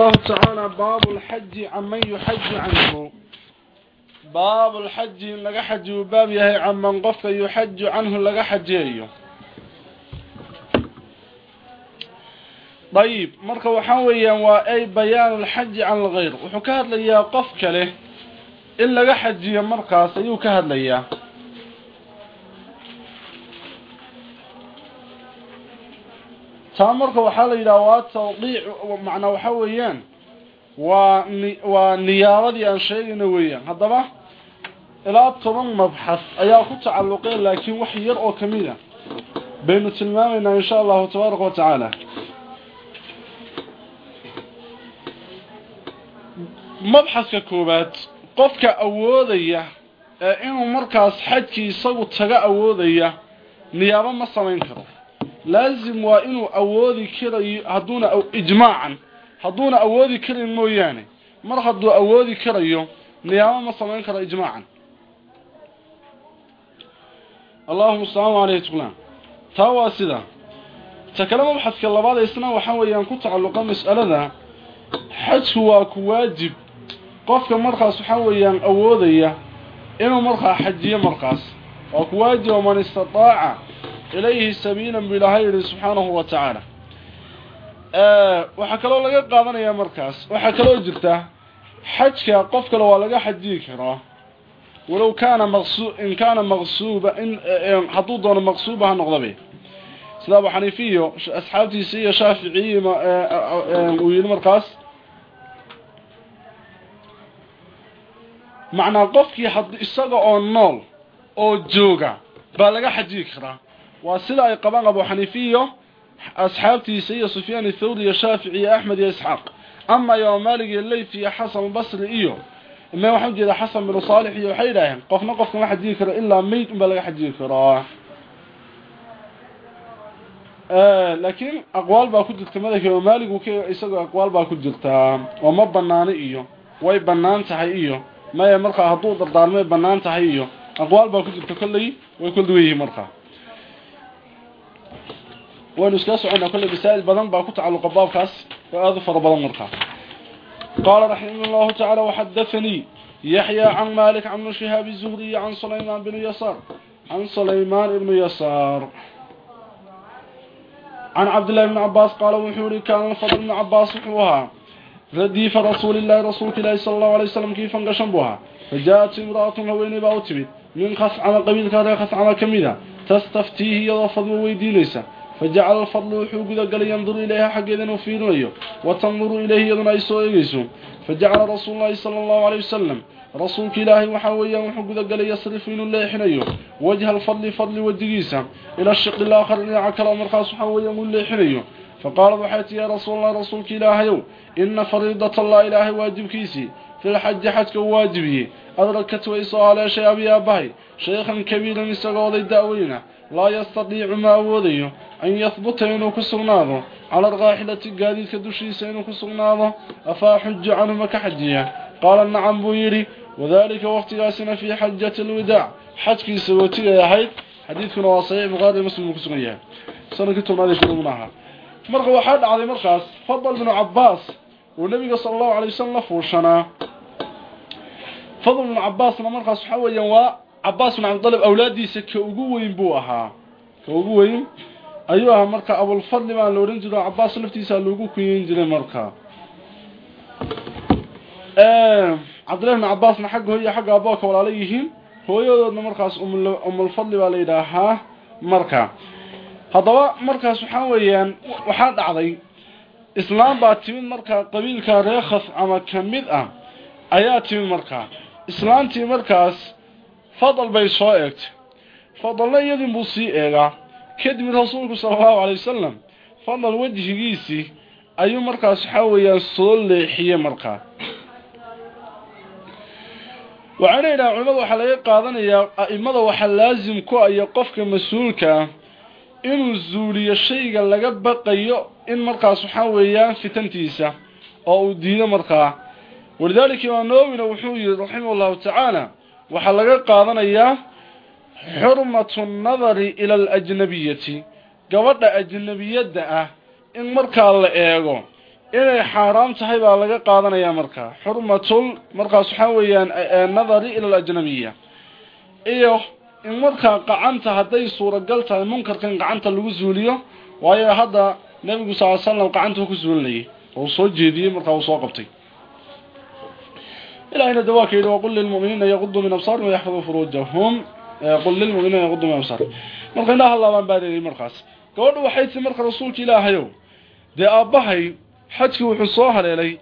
الله تعالى باب الحج عمن يحج عنه باب الحج لغا حج باب يهي عمن قفك يحج عنه لغا حجيه طيب marka waxa weeyaan waa ay bayaan al-hajj an al-ghayr wuxuu ka hadlayaa qof kale in laga xajiyo markaas ayuu ka hadlayaa taa marka waxaa la yidhaha waa tawdiic macnaa waxa weeyaan waa ni waa niyaabadii aan sheegayna weeyaan. Haddaba ilaa toban mabxas ayaa ku tacalluqeen laakiin wax yar oo ka mid a baynu tilmaamaynaa insha allahu tabaaraka wa tacaala. Mabxaska koowaad qofka awoodaya ee inuu markaas xajkii isagu taga awoodaya niyaabo ma samayn karo laazim waa inuu awoodi karayo haduuna ijmaacan hadduuna awoodi karin mooyaane. Mar hadduu awoodi karayo niyaamo ma samayn karo ijmaacan. Allahuma salaam aleyh tuqlan taa waa sida. Ta kale mabxadka labaad isna waxaa weeyaan ku tacalluqa mas'alada xajku waa ku waajib. Qofka markaas waxaa weeyaan awoodaya inuu markaa xajiyo markaas. Waa ku waajiba man istataaca ilayhi سبيلا bu ilaahay yihi subxaanahu wa tacaala. Waxaa kaloo laga qaadanayaa markaas waxaa kaloo jirta xajka qof kale waa laga xajiyi karaa walow kaana maqsu in kaana maqsuuba in hadduu doono maqsuuba ha noqdabe sida abu xaniifiyo asxaabtiisa iyo shaaficiyi uu yidhi markaas macnaa qofkii isaga oo nool oo jooga baa laga xajiyi karaa waa sida ay qabaan abu xaniifiyo asxaabtiisa iyo sufyaan thawri iyo shaafici iyo axmed iyo isxaaq. Ama imaam maalik iyo leyf iyo xasan basri iyo ma waxaan u jeedaa xasan binu saalix iyo waxay yidhaaheen qofna qofka ma xajiyi karo ilaa mayd unbaa laga xajiyi karaa laakiin aqwaal baa ku jirta madaka imaam maalik uu ka isagoo aqwaal baa ku jirtaa oo ma banaano iyo way bannaan tahay iyo maya markaa hadduu dardaarmay bannaan tahay iyo aqwaal baa ku jirta kolley way kol duwan yihiin markaa. وأن اسكاسوا عنا كل مسائل بدن باكو تعلق بابكاس وأظفر بدن مرقا قال رحمه الله تعالى وحدثني يحيى عن مالك عن شهاب الزهري عن سليمان بن يسار عن سليمان بن يسار عن عبد الله بن عباس قال وحوري كان الفضل بن عباس وحوها رديف رسول الله رسول الله صلى الله عليه وسلم كيف انقشن بها فجاءت امرأة هويني باوتمت من خصعنا قبيل كذا خصعنا كميدا تستفتيه يضفض ويدينيسا fajacala alfadlu wuxuu gudagalay yanduru ilayha xaggeeda inuu fiirinayo wa tanduru ilayhi iyaduna ay soo eegayso fajacala rasuululahi sala allahu aleyh wasalam rasuulka ilaahay waxaa weeyaan wuxuu gudagalay yasrifu inuu leexinayo wajha alfadli fadli wadigiisa ila shiqi laakhar dhinaca kale markaas waxaa weeyaan uu leexinayo faqaalad waxay tii yaa rasuulallahi rasuulka ilaahayow ina fariidata allah ilaahay waajibkiisii fi lxaji xajka u waajibiyey adrakat way soo haleeshay abi aabahay shaykhan kabiiran isagoo oday da-weynah laa yastadiicu ma awoodayo an yahbuta inuu ku sugnaado. Cala alqaaxilati gaadiidka dushiisa inuu ku sugnaado afaa xuju canhu ma ka xajiya. Qaala nacam buu yidhi wadaalika waqtigaasina fii xajati alwidaac xajkiisa wootigay ahayd. Xadiidkuna waa saxiix buhaari muslim uu kusugan yahay. Sanadkii tobnaad kulmuna ahaa. Marka waxaa dhacday markaas fadal binu cabaas uu nabiga sala allahu alay wasalam cabaas bin cabdalib awlaadiisa ka ugu weyn buu ahaa. Ka ugu weyn? Ayuu ahaa marka abulfadli baa la odhan jira oo cabaas laftiisa loogu kunyeyn jiray marka. Ehm, Cabdillahi bn cabaasna xagga hooya xagga aboo ka walaala yihiin? Hooyadoodna markaas umulfadli umm baa la yidhaahaa marka. Haddaba markaas waxaa weeyaan waxaa dhacday islaam baa timid markaa qabiilka reekhas ama ka mid ah ayaa timid markaa islaantii markaas waxa weeyaan soo leexiye markaa waxaan ilaa culimada waxa laga qaadanayaa aimada waxa laazim ku ay qofka mas'uulka inuu zuuliyo shayga laga baqayo in markaas waxa weeyaan fitantiisa oo uu diido markaa. Walidaalika waa noowina wuxuu yiri raximahullahu ta'ala waxa laga qaadanayaa xurmatu nadari ila al-ajnabiyati gabadha ajnabiyada ah in markaa la eego inay xaaraam tahay baa laga qaadanayaa markaa xurmatul markaas waxaa weeyaan nadari ila alajnabiya iyo in markaa gacanta hadday suuragal tahay munkarka in gacanta lagu zuuliyo waayo hadda nebigu sal slam gacanta ku zuulinayay oo soo jeediyey markaa uu soo qabtay dawaaka yidhi waqul lilmu'miniina yaquduu min absaarihim wayaxfaduu furuujahum qul lilmu'miniina yaquduu min absaarihim marka indhaha laabaan baa leeyahay markaas gabadhu waxay tii marka rasuulka ilaahayow dee aabbahay xajkii wuxuu soo haleelay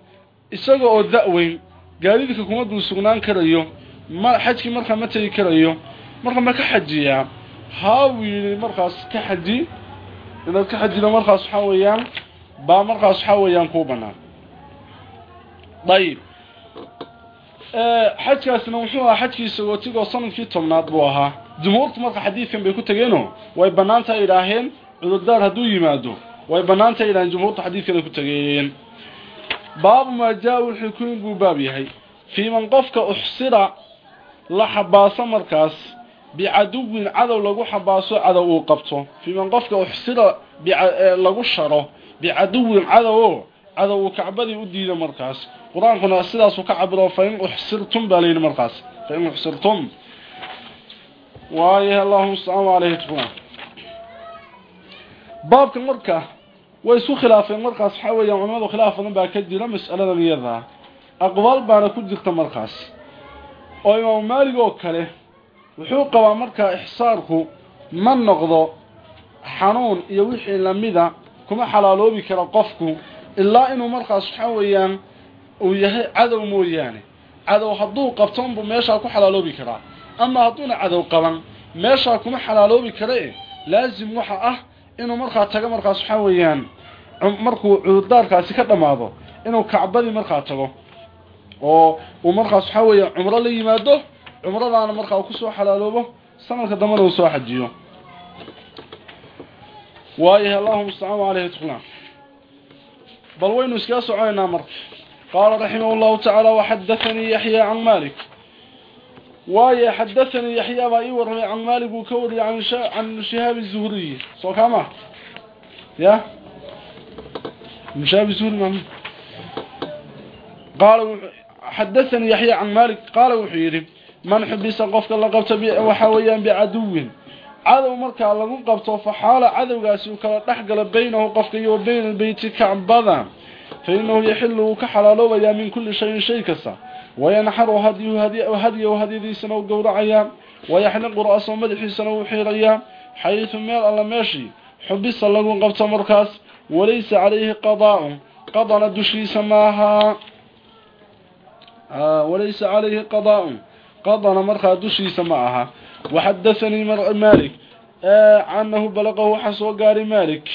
isaga oo da-weyn gaadiidka kuma dul sugnaan karayo ma xajkii markaa ma tegi karayo marka ma ka xajiyaa haa buu yidhi markaas ka xaji inaad ka xajido markaas waxaa weeyaan baa markaas waxaa weeyaan kuu dayib xajkaasina wuxuu ahaa xajkii sagootigoo sannadkii tobnaad buu ahaa. Jumhuurtu marka xadiidkan bay ku tegeenoo way banaanta idhaaheen cudurdaar hadduu yimaado way banaanta idhaheen jumhuurtu xadiidkan ay ku tegeen baabu maa jaa wuxuu ku buu baab yahay. Fii man qofka uxsira la xabaaso markaas bicaduwin cadow lagu xabaaso cadow uu qabto. Fii man qofka uxsira lagu sharo bicaduwin cadowo cadow kacbadii u diido markaas. Qur'aankuna sidaasuu ka cabiro fain uxsirtum baa layidhi markaas. Fain uxsirtum. Waayahay allahuma mustacaan aleyhi tqula baabka marka way isku khilaafeen markaas waxaa weeyaan culimadu khilaaf badan baa ka jira mas'aladan iyada. Aqbaal baana ku jirta markaas. Oo imaamu maalig oo kale wuxuu qabaa markaa ixsaarku ma noqdo xanuun iyo wixii lamida kuma xalaaloobi karo qofku ilaa inuu markaas waxaa weeyaan uu yahay cadow mooyaane. Cadow hadduu qabto unbuu meeshaa ku xalaaloobi karaa. Ama hadduuna cadow qaban meeshaa kuma xalaaloobi kara e laasim waxa ah inuu markaa tago markaas waxaa weeyaan markuu cudurdaarkaasi ka dhammaado inuu kacbadii markaa tago. Oo uu markaas waxaa weeya cumro la yimaado cumradaana markaa uu ku soo xalaaloobo sanadka dambana uu soo xajiyo. Waayahay allahuma mustacaan aleyhi tqla bal waynu iskaga soconaynaa marka qaala raximah llahu tacaala waxadathanii yaxya can malik waaye xadathanii yaxya baa ii warramay can malik uu ka wariyay can shihaab zuhriy soo kaama ya? Shihaab zuhri ma qaala xadathanii yaxya can malik qaala wuxuu yidhi man xubisa qofka la cadow markaa lagu qabto faxaala cadowgaasi uu kala dhex galo baynahu qofka iyo bayna albeyti kacbada fa inahu yaxilu wuu ka xalaaloobayaa min kulli shayin shay kasta. Wayanxaru hadyahu hadyadiisana u gowracayaa wayaxliqu ra-sahu madaxiisana uu xiirayaa xaysu meel alla meeshii xubisa lagu qabto markaas walaysa calayhi qadaa'un qadana dushiisa maahaa walaysa calayhi qadaa'un qadana markaa dushiisa ma aha وحدثني مالك أنه بلغه وحسو قاري مالك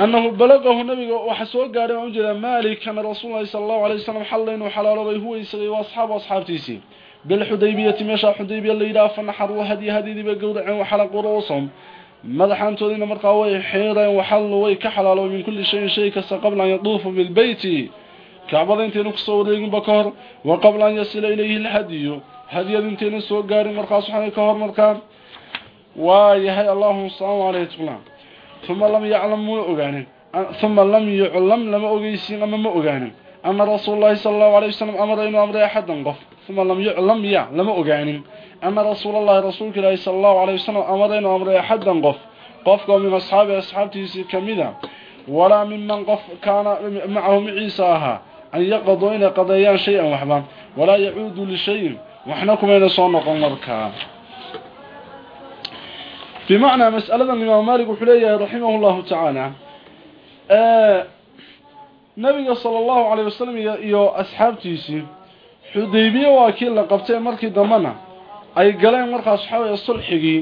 أنه بلغه النبي وحسو قاري ومجد مالك كان رسول الله صلى الله عليه وسلم حلين وحلال بي هو يسغي وأصحاب وأصحاب تيسي بالحديبية مشى حديبية اللي إذا فنحر وهدي هدي دي بقودع وحلق رؤوسهم مدحان تودين مرقا وي حيرا وحل وي كحلال من كل شيء شيء كسا قبل أن يطوف بالبيت كعبض انت نقصوا ليقن بكر وقبل أن يصل إليه الهدي hadiyad intayna soo gaarin markaas waxaanay ka hor markaan waa yahay allahuma salaam aleyh tqla uma lam yaclam muna ogaanin uma lam yuclam lama ogeysiin ama ma ogaanin ana rasuul lahi sala allahu alay wasalam amara inuu amray axadan qof uma lam yuclam ya lama ogaanin ana rasuul allahi rasuulka ilaahi sala allahu alay wasalam amara inuu amray axadan qof qofkao min asxaabi asxaabtiisii kamida walaa miman qof kaana macahu maciisa ahaa an yaqaduu inay qadeeyaan shay-an waxba walaa yacuudu lishayin waxna kumayna soo noqon markaa bimacnaa mas'aladan imaam maalik wuxuu leeyahay raximah llahu tacaala nabiga sala allahu calayh wasalam iyo asxaabtiisii xudaybiye waa kii la qabtay markii dambena ay galeen markaas waxaa weeye sulxigii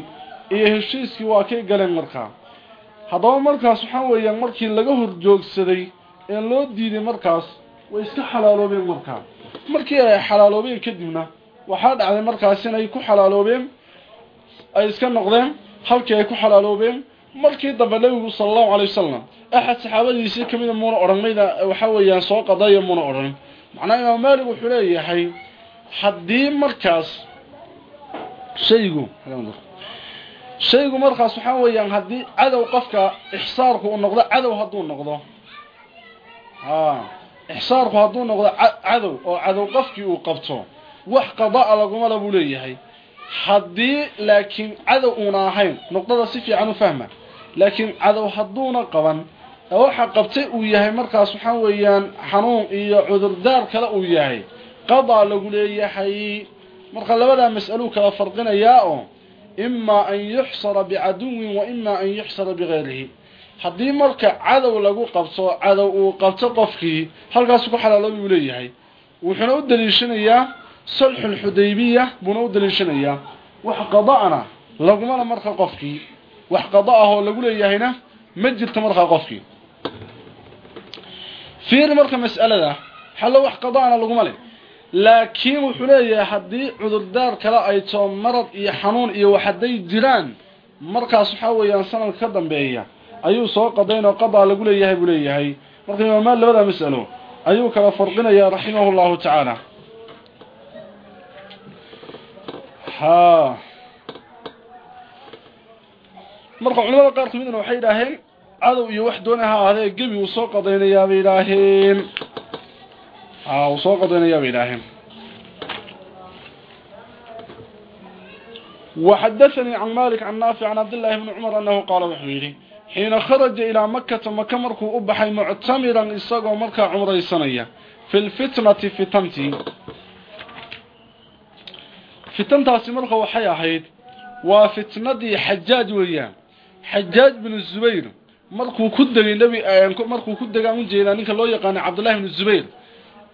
iyo heshiiskii waa kay galeen markaa haddaba markaas waxaa weeyaan markii laga horjoogsaday ee loo diiday markaas way iska xalaaloobeen markaa markii ay xalaaloobeen kadibna waxaa dhacday markaas inay ku xalaaloobeen ay iska noqdeen halkii ay ku xalaaloobeen. Markii dambe nabigu sala allahu alay wasalam axad saxaabadiisii ka mida muuna odhan waxa weeyaan soo qadaya muuna odhan. Macnaha imaam malik wuxuu leeyahay haddii markaas shaygu shaygu markaas waxa weeyaan haddii cadow qofka ixsaarku uu noqdo cadow hadduu noqdo. Ixsaarku hadduu noqdo cadow oo cadow qofkii uu qabto wax qadaa laguma la buleeyahay haddii laakiin cadow una ahayn noqdada si fiican u fahma. Laakiin cadow haduuna qaban waxa qabtay uu yahay markaas waxaan weeyaan xanuun iyo cudurdaar kale uu yahay. Qadaa lagu leeyahay marka labada mas'alo kala farqinaya oo imma an yuhsara bi'aduwin wa imma an yuhsara bighayrihi. Hadii marka cadow lagu qabto cadow uu qabto qofkii halkaas ku xalaalo uu leeyahay. Wuxuu u daliishanayaa sulxu lxudaybiya buuna u daliishanayaa wax qada'ana lagumana markaa qofkii wax qada ahoo lagu leeyahayna ma jirto markaa qofkii fiir marka mas'alada xallo wax qada'ana laguma le laakiin wuxuu leeyahay haddii cudurdaar kale ay too marad iyo xanuun iyo wax hadday jiraan markaas waxaa weeyaan sanadka ka dambeeya ayuu soo qadayn oo qadaa lagu leeyahay buu leeyahay. Marka imaamaan labada mas'alo ayuu kala farqinayaa raximahu llahu tacaala ها marka culimada qaar kamidna waxay yiraahdeen cadow iyo wax doon aha ahaday gabi uu soo qadaynayaa bay yiraahdeen aa uu soo qadaynayaa bay yiraahdeen وحدثني عن مالك عن نافع عن عبد الله بن عمر أنه قال وحويري حين خرج إلى مكة مكة مركو أبحي معتمرا إساقوا مركا عمري سنية في الفتنة فتنتي fitantaasi marka waxay ahayd waa fitnadii xajaaj weeyaan. Xajaaj bin zubayr markuu ku degay nabi markuu ku degaan u jeedaa ninka loo yaqaan cabdullaahi bin zubayr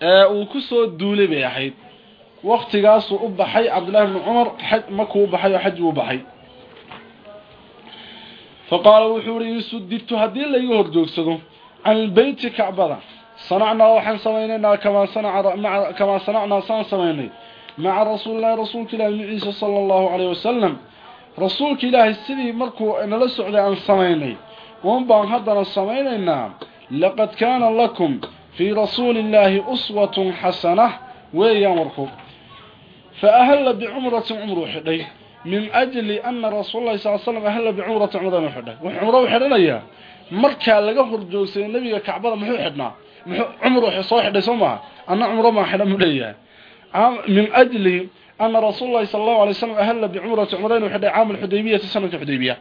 ee uu ku soo duulay bay ahayd. Waqtigaas uu u baxay cabdullaahi bin umar xaj markuu u baxay oo xaj uu baxay. Faqaala wuxuu yiri sudditu haddii la igu horjoogsado an bayti kacbada sanacna waxaan sameeynaa kama sanaca kama sanacna san sameeynay maca rasuulilahi rasuulka ilahi ibni ciisa sala allahu caleyh wasalam rasuulka ilaahay sidii markuu nala socday aan samaynay uun baan haddana samaynaynaa laqad kaana lakum fii rasuuliillaahi uswatun xasana weeyaan warku fa ahalla bicumratin cumruu xidhay min ajli ana rasuulalahi sal slam ahalla bicumratin cumradanu xidhay wuxuu cumrou xidhanayaa markaa laga horjoogsaday nebiga kacbada muxuu xidhnaa muxuu cumru soo xidhay soo maaha anna cumro maa xidhan buu leeyahay min ajli ana rasuul lahi sala allahu alay slam ahalla bicumrati cumra inuu xidhay caama alxudaybiyati sanadka xudaybiya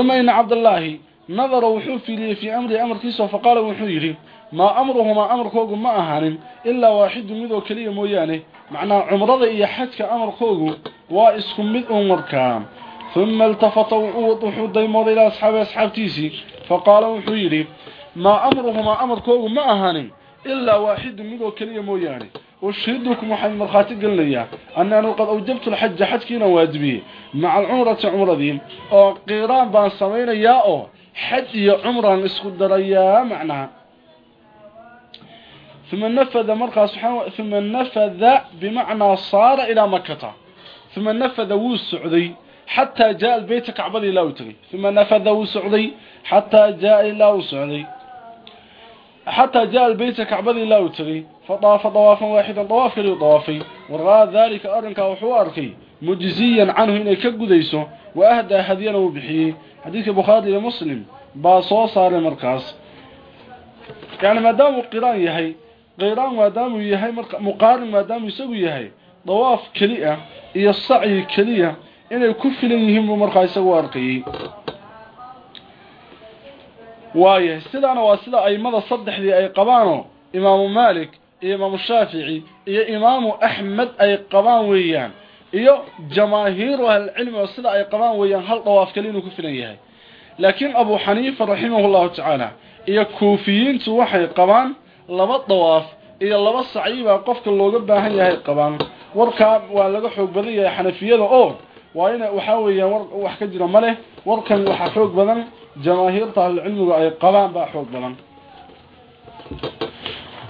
uma ina cabdallaahi nadara wuxuu fiiliyey fii amrihi amarkiisa faqaala wuxuu yidhi maa amruhumaa amarkoogu ma ahaanin ilaa waaxidu midoo keliya mooyaane macnaha cumrada iyo xajka amarkoogu waa isku mid un markaa uma iltafata wuxuu daymooday ilaa asxaabi asxaabtiisii faqaala wuxuu yidhi maa amruhumaa amarkoogu ma ahaanin إلا واحد منه كلية موياني وشهدكم وحي مرخاتي قلنيا أن أنا قد أوجبت الحج حجكينا واجبي مع العمرة عمرة دين وقيران بان سمينا ياء حج يا عمرة نسخد دريا معناها ثم نفذ مرقى سبحانه ثم نفذ بمعنى صار إلى مكة ثم نفذ وو السعودي حتى جاء البيت كعبدي لا وتري ثم نفذ وو السعودي حتى جاء إلى السعودي حتى جاء البيت كعبدي لا وتري فطاف طوافا واحدا طواف كلي طوافي ورغى ذلك أرنك وحواركي مجزيا عنه إنه كقديسه وأهدى هدينا وبحيه حديث بخاري ومسلم باصو صار مركز يعني ما دام قران يهي قيران ما دام يهي مقارن ما دام يسوي يهي طواف كليئة إيا الصعي كليئة إنه كفل يهم مركز وارقيه waaye sidaana waa sida aimada saddexdii ay qabaano imaamu maalik iyo imaamu shaafici iyo imaamu axmed ay qabaan weeyaan iyo jamaahiiru ahlilcilmi oo sida ay qabaan weeyaan hal dawaaf kale inuu ku filan yahay. Laakiin abu xaniifa raximahullahu tacaala iyo kuufiyiintu waxay qabaan laba dawaaf iyo laba sacyi baa qofka looga baahan yahay qabaan. Warkaa waa laga xoog badan yahay xanafiyada oo waa ina waxaa weeyaan war wax ka jira ma leh warkan waxaa xoog badan جماهير أهل العلم أي قبان بأحوك بلن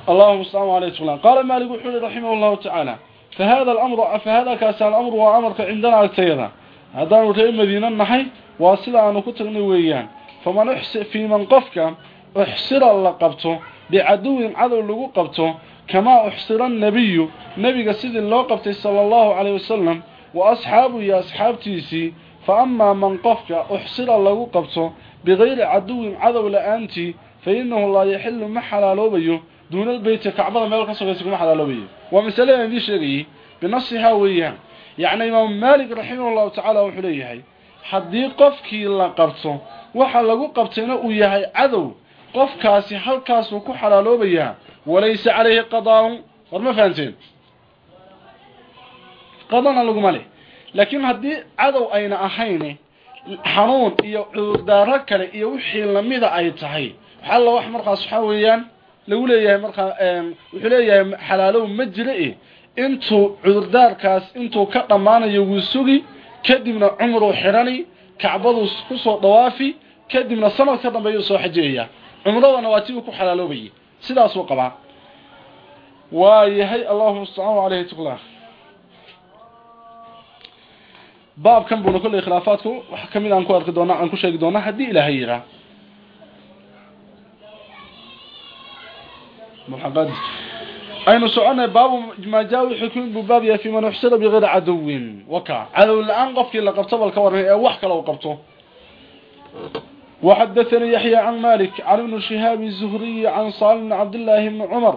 اللهم السلام عليه قال مالك وحولي رحمه الله تعالى فهذا الأمر فهذا كاس الأمر وأمرك عندنا التيرا هذا نرتين مدينة النحي واصلة أن كتغني ويان فمن احسر في من قفك احسر الله قبته بعدو عدو لغو قبته كما احسر النبي نبي سيد الله قبته صلى الله عليه وسلم وأصحابه يا أصحاب تيسي فأما من قفك احسر الله قبته bigayri caduwin cadow la'aantii fa inahu laa yaxilu ma xalaaloobayo duuna albeyti kacbada meel ka sogaysa kuma xalaaloobayo waa masale aan idii sheegayay binasihaa weeyaan yacni imaamu maalik raximah llahu tacaala wuxuu leeyahay haddii qofkii la qabto waxa lagu qabtayna uu yahay cadow qofkaasi halkaasuu ku xalaaloobayaa walaysa calayhi qadaaun war ma fahanteen qadana laguma leh laakiin haddii cadow ayna ahayn xanuun iyo cudurdaaro kale iyo wixii lamida ay tahay. Waxalla wax markaas waxaa weeyaan lagu leeyahay markaa wuxuu leeyahay xalaalow ma jira e intuu cudurdaarkaas intuu ka dhammaanayo wuu sugi kadibna cumruu xidhani kacbaduu ku soo dhawaafi kadibna sanad ka dambeeyuu soo xajiyaya cumradana waa ti uu ku xalaaloobayay sidaasuu qabaa. Waa yahay allahuma mustacaan caleyhi tuqlaa baabkan buuna kolley khilaafaadku wax ka mid aan ku arki doona aan ku sheegi doona haddii ilaahay yiraa aynu soconay baabu maajaa wuxuu ka mid buu baab yahay fii man uxsira bikayri cadawin waka. Cadow la'aan qofkii la qabto bal ka warramay ee wax kale u qabto. Waxadathanii yaxya can malik can ibni shihaab zuhriyi can saalim bn cabdillaahi bni cumar.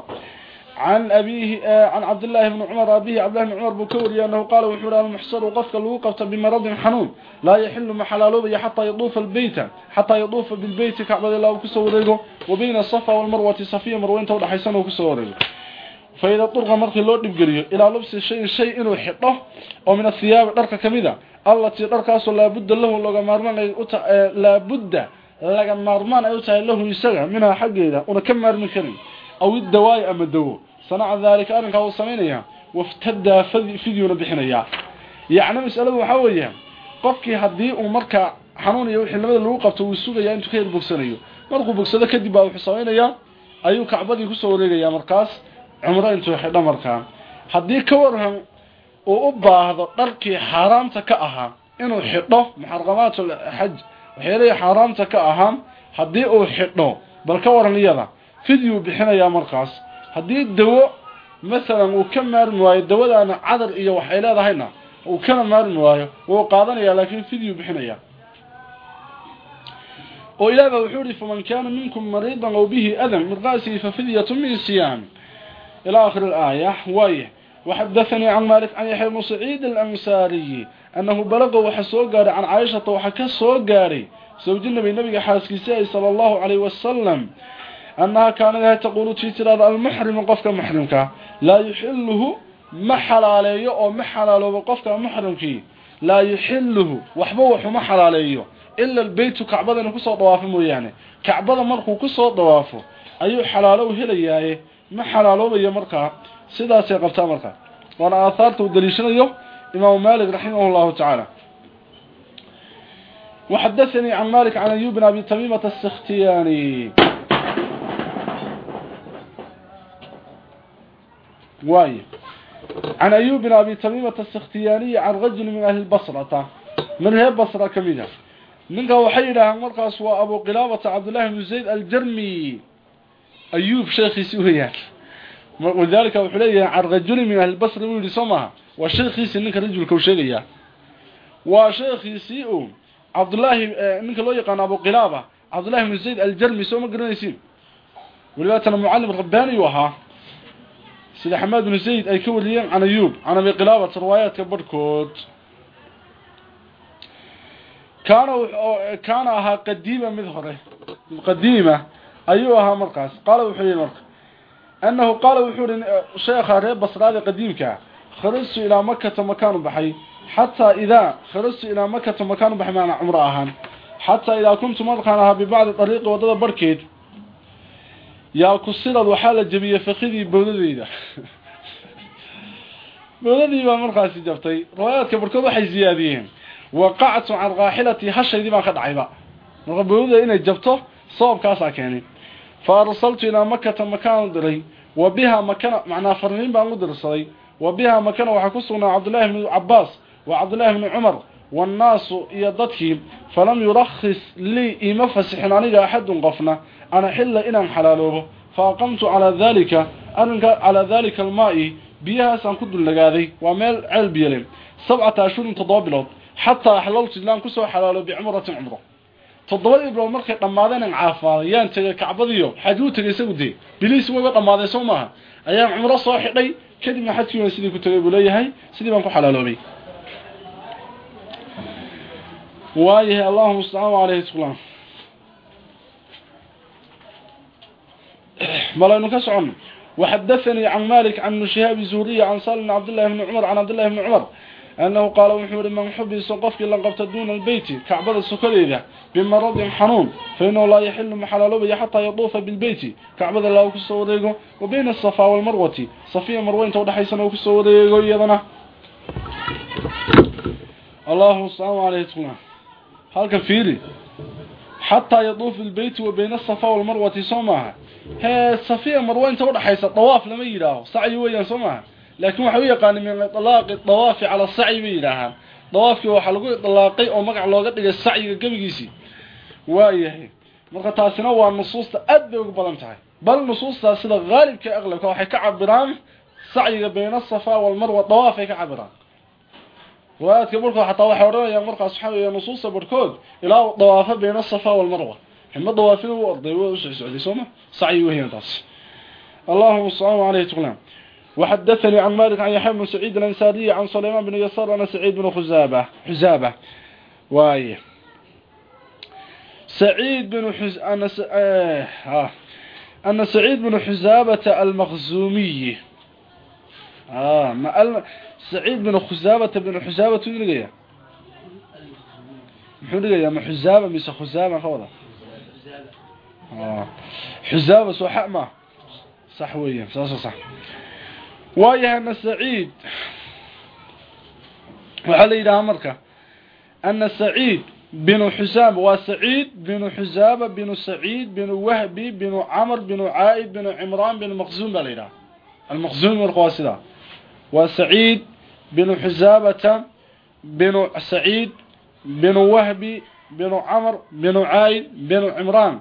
عن أبيه عن عبد الله بن عمر أبيه عبد الله بن عمر بكوري أنه قال وحول المحصر وقفك الوقفة بمرض حنون لا يحل محلاله حتى يطوف البيت حتى يطوف بالبيت كعبد الله وكسوريه وبين الصفا والمروة صفية مروين تولى حيسان وكسوريه فإذا طرق مرخي لو دبقريه إلى لبس الشيء الشيء إنه حطه ومن الثياب درك كمذا التي دركاس لا بد له لغا مارمان لا بد لغا مارمان أي تاي له يسغى منها حقيده una ka maarmin karin aw dawaay ama dawo sanaca dalika arinka uu sameynaya waftada fidyuna bixinaya yaani mas'aladu waxa weeyaan qofkii haddii uu marka xanuun iyo labada lagu qabto uu sugaya intuu ka bogsanayo markuu bogsado kadib baa wuxuu sameynaya ayuu kacbadii ku soo wareegaya markaas cumro intuu xidho markaa haddii ka waran uu u baahdo dharkii xaaraamta ka ahaa inuu xidho muxaramatul xaj waxyaalaha xaaraamta ka ahaa haddii uu xidho bal ka waran iyada fidyu bixinayaa markaas haddii dawo masalan uu ka maarmi waayo dawadaana cadar iyo waxay leedahayna uu kana maarmi waayo wuu qaadanayaa laakiin fidyu bixinaya oo ilaaba wuxuu yidhi faman kaana minkum mariidan aw bihi adan min ra'sihi fafidyatu min siyaam ila aakhir alaaya waaye وحدثني عن مالك عن يحيى بن سعيد الأنصاري أنه بلغ وحسوغاري عن عائشة وحكسوغاري زوج النبي النبي حاسكي صلى الله عليه وسلم annaha kaanadaha taquulu tii tidhahda almuxrimu qofka muxrimka laa yuxiluhu ma xalaaleeyo oo ma xalaaloobo qofka muxrimkii laa yuxiluhu waxba waxuma xalaaleeyo ila albeytu kacbada inuu ku soo dhawaafo mooyaane kacbada markuu ku soo dhawaafo ayuu xalaalow helayaaye ma xalaaloobayo markaa sidaasay qabtaa markaa waana aahaarta uu daliishanayo imaamu maalik raximah llahu tacaala waxadaanii can malik can ayub bin abi tamiimata asikhtiyaani واي عن أيوب بن أبي تميمة السختياني عن رجل من أهل البصرة من هي البصرة كمينة منك وحيدها مرقص وأبو قلابة عبد الله بن زيد الجرمي أيوب شيخي سوهيان وذلك وحليه عن رجل من أهل البصر ويقول سمها وشيخي سنك رجل كوشيغيا وشيخي سيئو عبد الله منك لو يقان أبو قلابة عبد الله بن زيد الجرمي سوما قرنيسين ولذلك معلم رباني وها sida xamaad bnu zayd ay ka wariyeen can ayuub can abi kilaabata riwaayaadka barhkood kaana kaana ahaa qadiima mid hore qadiima ayuu ahaa markaas. Qaala wuxuu yihi marka annahu qaala wuxuu ihi sheekha reer basraade qadiimkaa kharastu ilaa makata makaanu baxay xataa idaa kharastu ilaa makata makaanu baxay maana cumro ahaan. Xataa idaa kuntu markaan ahaa bibacdi dariiqi waddada barhkeed yaa ku sinan waxaa la jabiyey fakidii bowladeyda bowladii baa markaasi jabtay. Riwaayaadka barkood waxay ziyaadiyeen. Waqactu can raaxilatii hashaydii baan ka dhacayba marka bowlada inay jabto sababkaasaa keenay. Fa arsaltu ilaa makata makaan diray. Wa bihaa makana macnaa farniin baan u dirsaday. Wa bihaa makana waxaa ku sugnaa cabdullaahi bnu cabaas wa cabdullaahi bni cumar wannaasu iyo dadkii. Falam yurakhis lii ima fasixin aniga axadun qofna faaqamtu ala dhalika anka ala dhalika alma'i biyahaas aan ku dulagaaday waa meel cilb yeelin sab'ata ashhur tadabbilad hatta halaltu lan ku soo xalaalo bi umratin umra toddobadii bilood markay dhammaadeen aan caafaaday yaan tegay kacbadiyo xaji u tegay isagu dee biliis wayba dhammaaday soo maaha ayaan cumro soo xidhay kadibna xajkii sidii ku tegay buu leeyahay sidii baan ku xalaaloobay waayahay allahuma mustacaan malaynu ka socono waxadaanii can malik can ibni shihaab zuhriy can salim cabd llahi bni cumar can cabdillahi bni cumar annahu qaala wuxuu yihi man xubiso qofkii la qabto duuna albeyti kacbada sukadeeda bimaradin xanuun fa inahu laa yaxilu maxalaaloobaya xataa yatuufa bilbeyti kacbada laa ku soo wareego wa bayna asafaa walmarwati safiya marweynta udhexaysana ku soo wareego iyadana. Allahu asalaamu aleykum halkan fiiri xataa yatuufa bilbeyti wa he safiya marwa inta udhaxaysa dawaaf lama yidhaaho. Sacyi weeyaan soo maaha. Laakiin waxay u yaqaana min ilaaqi dawaafi cala sacyi bay yidhaahaan. Dawaafkii waxaa lagu idlaaqay oo magac looga dhigay sacyiga gebigiisii. Waayahay marka taasina waa nusuusta aad bay ugu badan tahay. Bal nusuustaas sida haalibka aqlabka waxay ka cabiraan sacyiga bayna asafa walmarwa dawaaf ay ka cabiraan riwaayaadka barkood xataa waxay odhanayaan markaas waxaa weeye nusuusta barhkood ilaa dawaafa bayna asafa walmarwa wal marwa hima tawaafin uu orday oo socday sooma sacyi weeyaan taas اللهم صل عليه وسلم وحدثني عن مالك عن يحيى بن سعيد الانساري عن سليمان بن يسار عن سعيد بن خزابه حزابه واي سعيد بن حز أن س... آه... آه. أن سعيد بن حزابة المخزومي آه ما ال... سعيد بن خزابة بن حزابة تدري محمد يا محزابة مش خزابة خوضة xusaaba soo xa ma. Sax weeyaan saasoo sax. Waayahana saciid waxaa la yidhahaa marka ana saciid binu xusaama waa saciid binu xusaama binu saciid binu wahbi binu camr binu caaid binu cimraan binu maqsuum baa la yidhaha almaqsuumi marka waa sidaa. Waa saciid binu xusaamata binu saciid binu wahbi binu camr binu caaid binu cimraan.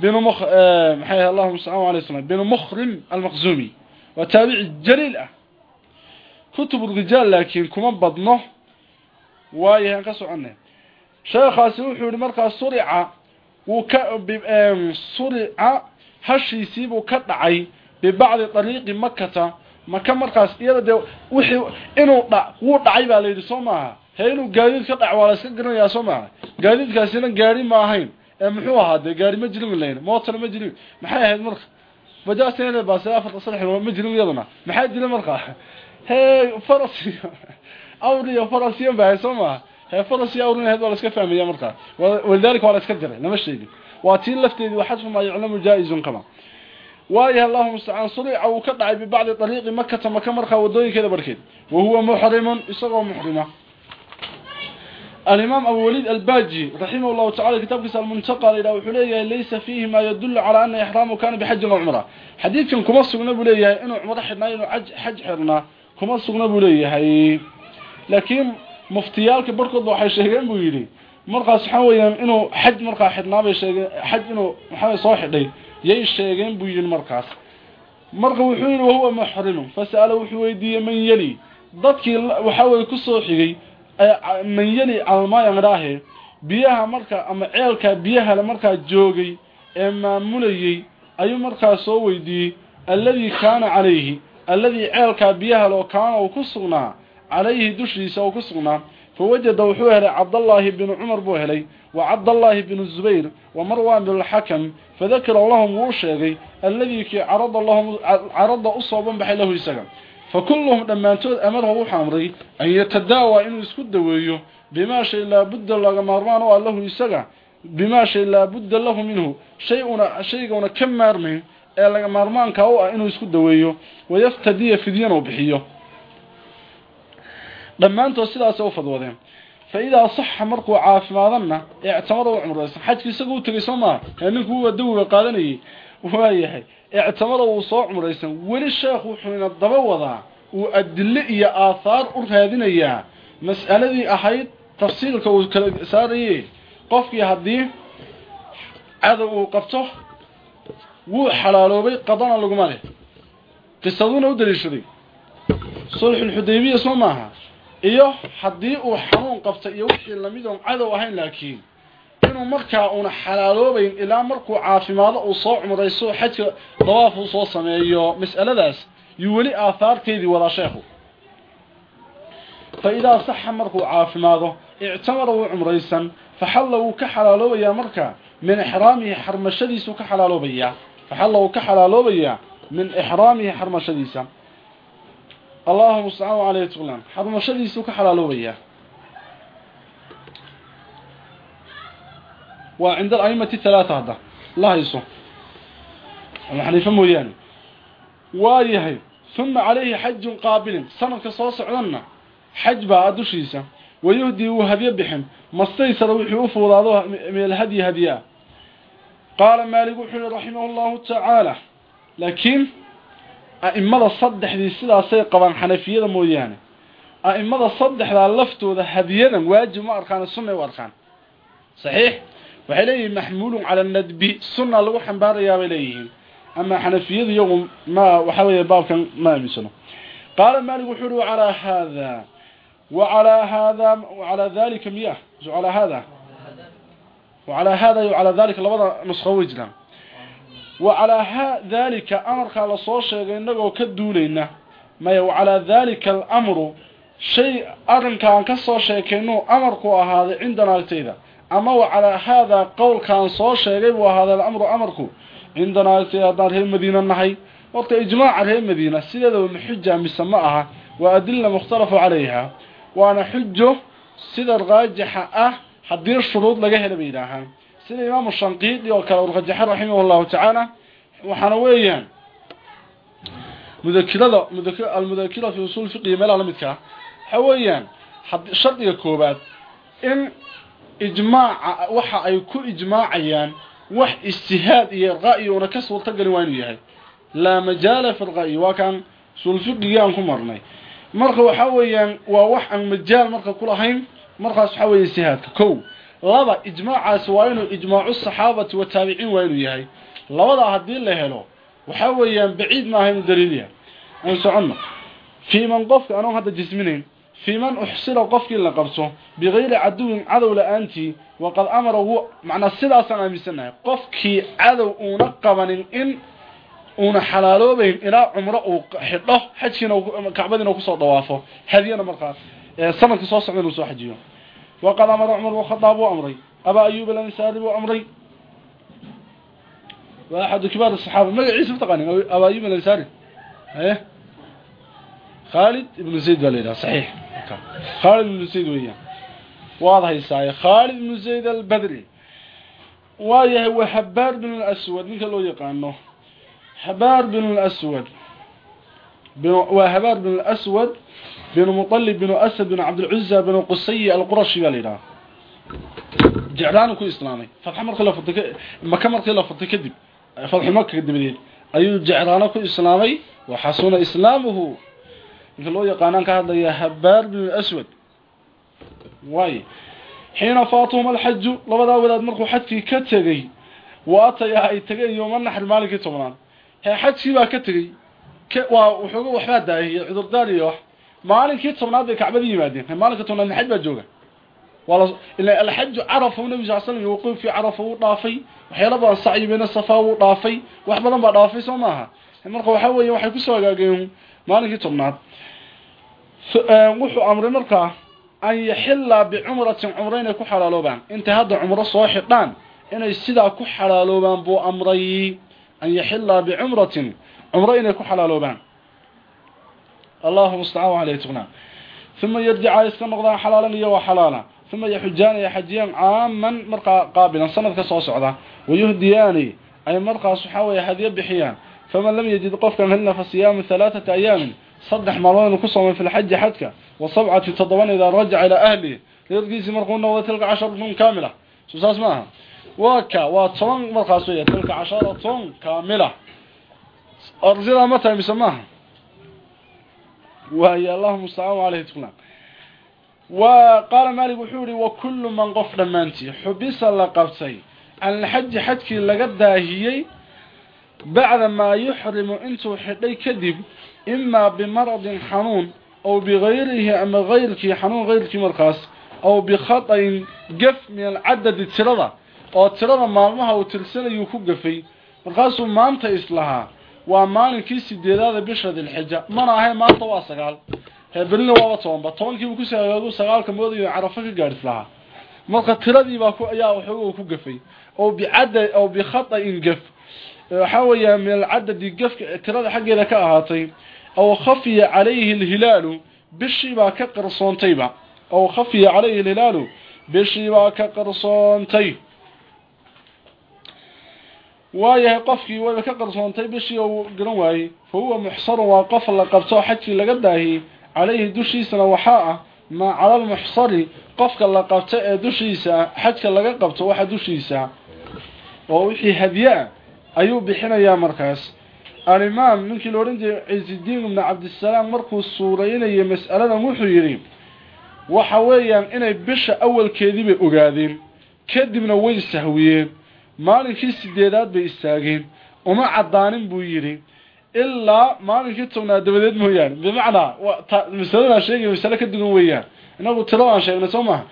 binu maxay allahuma sal alay slam binu mukhrim almaqsuumi وتابع جليل اه كتب الرجال لكن كما بدنه وايه انقص عنه شيخاس وحو marka surica uu ka surica hashiisii buu ka dhacay bibacdi طريق مكة maka markaas iyada de wixii inuu dhac wuu dhacay baa la yidhi soo maaha he inuu gaadiid ka dhac waa la iska garanayaa soo maaha gaadiidkaasina gaari ma ahayn ee muxuu ahaa dee gaari ma jirin layn mootar ma jirin maxay ahayd marka? Bajaastan inay baasay afarta sanax ma jirin iyadana maxaa jira marka? Hee faras awr iyo faras iyo baa soo ma hee faras iyo awr inayd waa la iska fahmaya marka. Walidaalika waa la iska jiray lama sheegin. Waa tii lafteedii waxaa soo ma yiclamu jaa'izun kama. Waayaha allahuma mustacaan uu ka dhacay bibacdi dariiqi makata maka wadooyinkeeda barkeed. Wahuwa muxrimun isagoo muxrima الإمام أبو وليد الباجي رحمه الله تعالى كتاب كسال المنتقى إلى وحليه ليس فيه ما يدل على أن إحرامه كان بحج وعمرة حديث كان كما سقنا بليه إنه عمره حدنا إنه حج حرنا كما سقنا بليه لكن مفتيالك بركض وحي شيئين بيلي مرقى سحويا إنه حج مرقى حدنا بيشيئين حج إنه محاوي صاحبي يي شيئين بيلي المرقى مرقى وحوين وهو محرم فسأله وحويدي من يلي ضدك وحاوي كسوحي man yali almayan raahe biyaha marka ama ceelka biyaha la markaa joogay ee maamulayay ayuu markaa soo weydiiyey alladii kaana calayhi alladii ceelkaa biyaha loo kaana uu ku sugnaa calayhi dushiisa uu ku sugnaa fawajada wuxuu helay cabdallaahi binu cumar buu helay wa cabdallaahi binu zubayr wa marwan binulxakam fadakara lahum wuu sheegay alladii kii carada lahum carada u soo banbaxay lahu isaga فكلهم دمانتود امره وحو امري ان يتداوى انه اسكو دويو بما شيء لا بد لغا مارمان او الله يسغا بما شيء لا بد له منه شيء شيء كم مارمين ee laga maarmaanka u ah inuu isku daweeyo wayaftadiya fidyana u bixiyo dhammaantood sidaas u fadwadeen فإذا صح مرقو عافمادنا اعتمر عمره حج isagu tagay Soomaa ninku waa dawiga qaadanayay waayahay ictamada wuu soo cumraysan. Weli sheekhu wuxuuna daba wadaa uu adille iyo aathaar u raadinayaa mas'aladii ahayd tafsiilka uu kala saarayey qofkii haddii cadow uu qabto wuu xalaaloobay qadana laguma leh. Qisaduuna u daliishaday. Sulxulxudaybiya soo maaha. Iyo haddii uu xanuun qabta iyo wixii la mid oon cadow ahayn laakiin inuu markaa una xalaaloobayn ilaa markuu caafimaado uu soo cumrayso xajka dawaaf uu soo sameeyo mas'aladaas yuu weli aahaarteedii wadaa sheekhu. Fa idaa saxa markuu caafimaado ictamara wuu cumraysan faxalla wuu ka xalaaloobayaa markaa min ixraamihi xarmashadiisuu ka xalaaloobayaa. Faxalla wuu ka xalaaloobayaa min ixraamihi xarmashadiisa. Allahuma mustacaan caleyhi tuglaan xarmashadiisuu ka xalaaloobayaa waa cinda alaimati talaata hadda. La hayso. Abu xaniifa mooyaane. Waa yahay. Uma calayhi xajun qaabilin sanadka soo socdanna xaj baa a dushiisa. Wayuhdii wuu hadyo bixin. Mastaysara wuxuu u fuudaado min alhadyi hadyaa qaala maalik wuxuu yihi raximahu llahu tacaala laakiin a'immada saddexdii sidaasay qabaan xanafiyada mooyaane. A'immada saddexdaa laftooda hadyadan waajib ma arkaan sunnay u arkaan. Saxiix? Waxay leeyihiin maxmuulun cala nadbi. Sunna lagu xambaarayaa bay leeyihiin. Ama xanafiyadu iyagu ma waxa weeye baabkan ma aaminsano. Qaala maalik wuxuu uhi wacalaa haada wacalaa haada wacalaa dalika miya. Calaa haada wacalaa haada iyo calaa dalika labada nusqo way jiraan. Wacalaa ha dalika amarkaa la soo sheegay inagoo ka duulayna. Maya wacalaa dalika alamru. Shay arrinkaan ka soo sheekayno amarku ahaaday ama wacalaa haadaa qowlkaan soo sheegay buu ahaada alamru amarku. Cindanaa haddaan reer madiina nahay horta ijmaaca reer madiina sideedaba maxuja mise ma aha waa adila mukhtalafu calayha. Waana xujo sida raajixa ah haddii shuruud laga hela bay yidhaahaan. Sida imaamu shanqiidi oo kale urrajaxa raximah llahu tacaala waxaana weeyaan mudakirada almudakira fi usuul fiqihi meelaha la midkaa waxa weeyaan shardiga koobaad in ijmaaca waxa ay ku ijmaacayaan wax ijtihaad iyo ra'yi una ka suurta galin waa inuu yahay. Laa majaala fi ra'yi waa kan sulfiqigii aan ku marnay. Marka waxa weeyaan waa wax aan majaal marka ku lahayn markaas waxa weeye ijtihaadka kow laba ijmaacaasi waa inuu ijmaacu saxaabati wa taabiciin waa inuu yahay. Labadaa haddii la helo waxa weeyaan baciid maaha inuu daliil yahay. Aan soconno fii man qofka anoon hadda jisminayn في من أحصل قفك لقبته بغير عدو عدو لأنتي وقد أمره معنى السيدة سنة مسنة قفك عدو أنقبا إن أن حلالو بين إلى عمره حطه حجكنا كعبدنا وكسر ضوافه هذه مرقى سنة كسوس عمل وسوى حجيه وقد أمر عمر وخطاب وأمري أبا أيوب الأنساري وأمري واحد كبار الصحابة ما عيسى فتقاني أبا أيوب الأنساري ايه خالد بن زيد والإله صحيح خالد بن زيد وياه واضح يساعي خالد بن زيد البدري وايه هو حبار بن الأسود منك لو يقانه حبار بن الأسود وحبار بن الأسود بن مطلب بن أسد بن عبد العزة بن قصي القرشي والإله جعلانه كو إسلامي فتح مركي لفتك مكة مركي لفتك كدب فتح مكة كدب أيو جعلانه كو إسلامي وحسن إسلامه inka loo yaqaanaan ka hadlaya habaar bin aswad waay xiina faatuhum alxaju labadaa wadaad markuu xajkii ka tegey waataya ay tageen yooma naxr maalinkii tobnaad. Hee xajkii baa ka tegey waa wuxuuga waxbaa daahiyey cudurdaar iyo wax. Maalinkii tobnaad bay kacbadii yimaadeen maalinka tobnaad xaj baa jooga. Ila alxaju carafa nabi sal slam wuquufii carafa wuu dhaafay waxyaala badan sacyi bayna safaa wuu dhaafay wax badan baa dhaafay soo maaha. Marka waxaa weeye ku soo hagaageen maalinkii tobnaad. Wuxuu amray markaa an yaxila bicumratin cumro inay ku xalaaloobaan. Intay hadda cumro soo xidhaan inay sidaa ku xalaaloobaan buu amray an yaxila bicumratin cumro inay ku xalaaloobaan. Allahu mustacaan aleyh tugnaa uma yarjica iska noqdaan xalaalan iyo waa xalaala uma yaxujaani ay xajiyaan caaman markaa qaabilan. Sanadka soo socda wayuhdiyaani ay markaas waxaa weeye hadiyo bixiyaan faman lam yajid qofkan helna fa siyaamu halaaata ayaamin saddex maalmood inuu ku soomay fi lxaji xajka wa sabcati toddoban idaa rajaca ilaa ahlihi reerkiisii markuu noqdo tilka casharatun kaamila so saas ma aha waa ka waa toban markaas wey tilka casharatun kaamila arsidaa ma tahay mise maaha waay allahuma ustacaan caleyhi tuklan wa qaala maalik wuxuu yihi wa kullu man qof dhammaantii xubisa la qabtay can lxaji xajkii laga daahiyey bacda maa yuxrimu intuu xidhay kadib imaa bimaradin xanuun aw bigayrihi ama ayrkii xanuun ayrkii markaas aw bikhadain gaf min alcadadi tirada oo tirada maalmaha uu tirsanayuu ku gafay markaasuu maanta islahaa waa maalinkii sideedaada bisha dilxija mana ahay maanta waa sagaal heberina waaba tobanba tobankiibu ku soo hagaagu sagaalka moodayo carafo ka gaadhis lahaa marka tiradiibaa ayaa waxooga ku gafay aw bicada aw bikhadain gaf waxa weeyaan min alcadadi gafka tirada xaggeeda ka ahaatay aw khafiya calayhi alhilaalu bishiibaa ka qarsoontayba aw khafiya calayhi alhilaalu bishiibaa ka qarsoontay. Waayahay qofkii wayba ka qarsoontay bishii uu garan waayey fa huwa muxsarun waa qof la qabto xajkii laga daahiyey calayhi dushiisana waxaa ah maa cala almuxsari qofka la qabto ee dushiisa xajka laga qabto waxa dushiisa. Oo wixii hadye ah ayuu bixinayaa markaas. Alimaam ninkii la odhan jiray ciisidiin ibnu cabdisalaam markuu suuraynayay mas'aladan wuxuu yidhi waxa weeyaan inay bisha awalkeediibay ogaadeen kadibna way sahwiyeen maalinkii sideedaad bay istaageen uma caddaanin buu yidhi. Ilaa maalinkii tobnaad dabadeed mooyaane bimacnaa masaladaan sheegay masale ka dugan weeyaan. Inagu tiro aan sheegnay soo maaha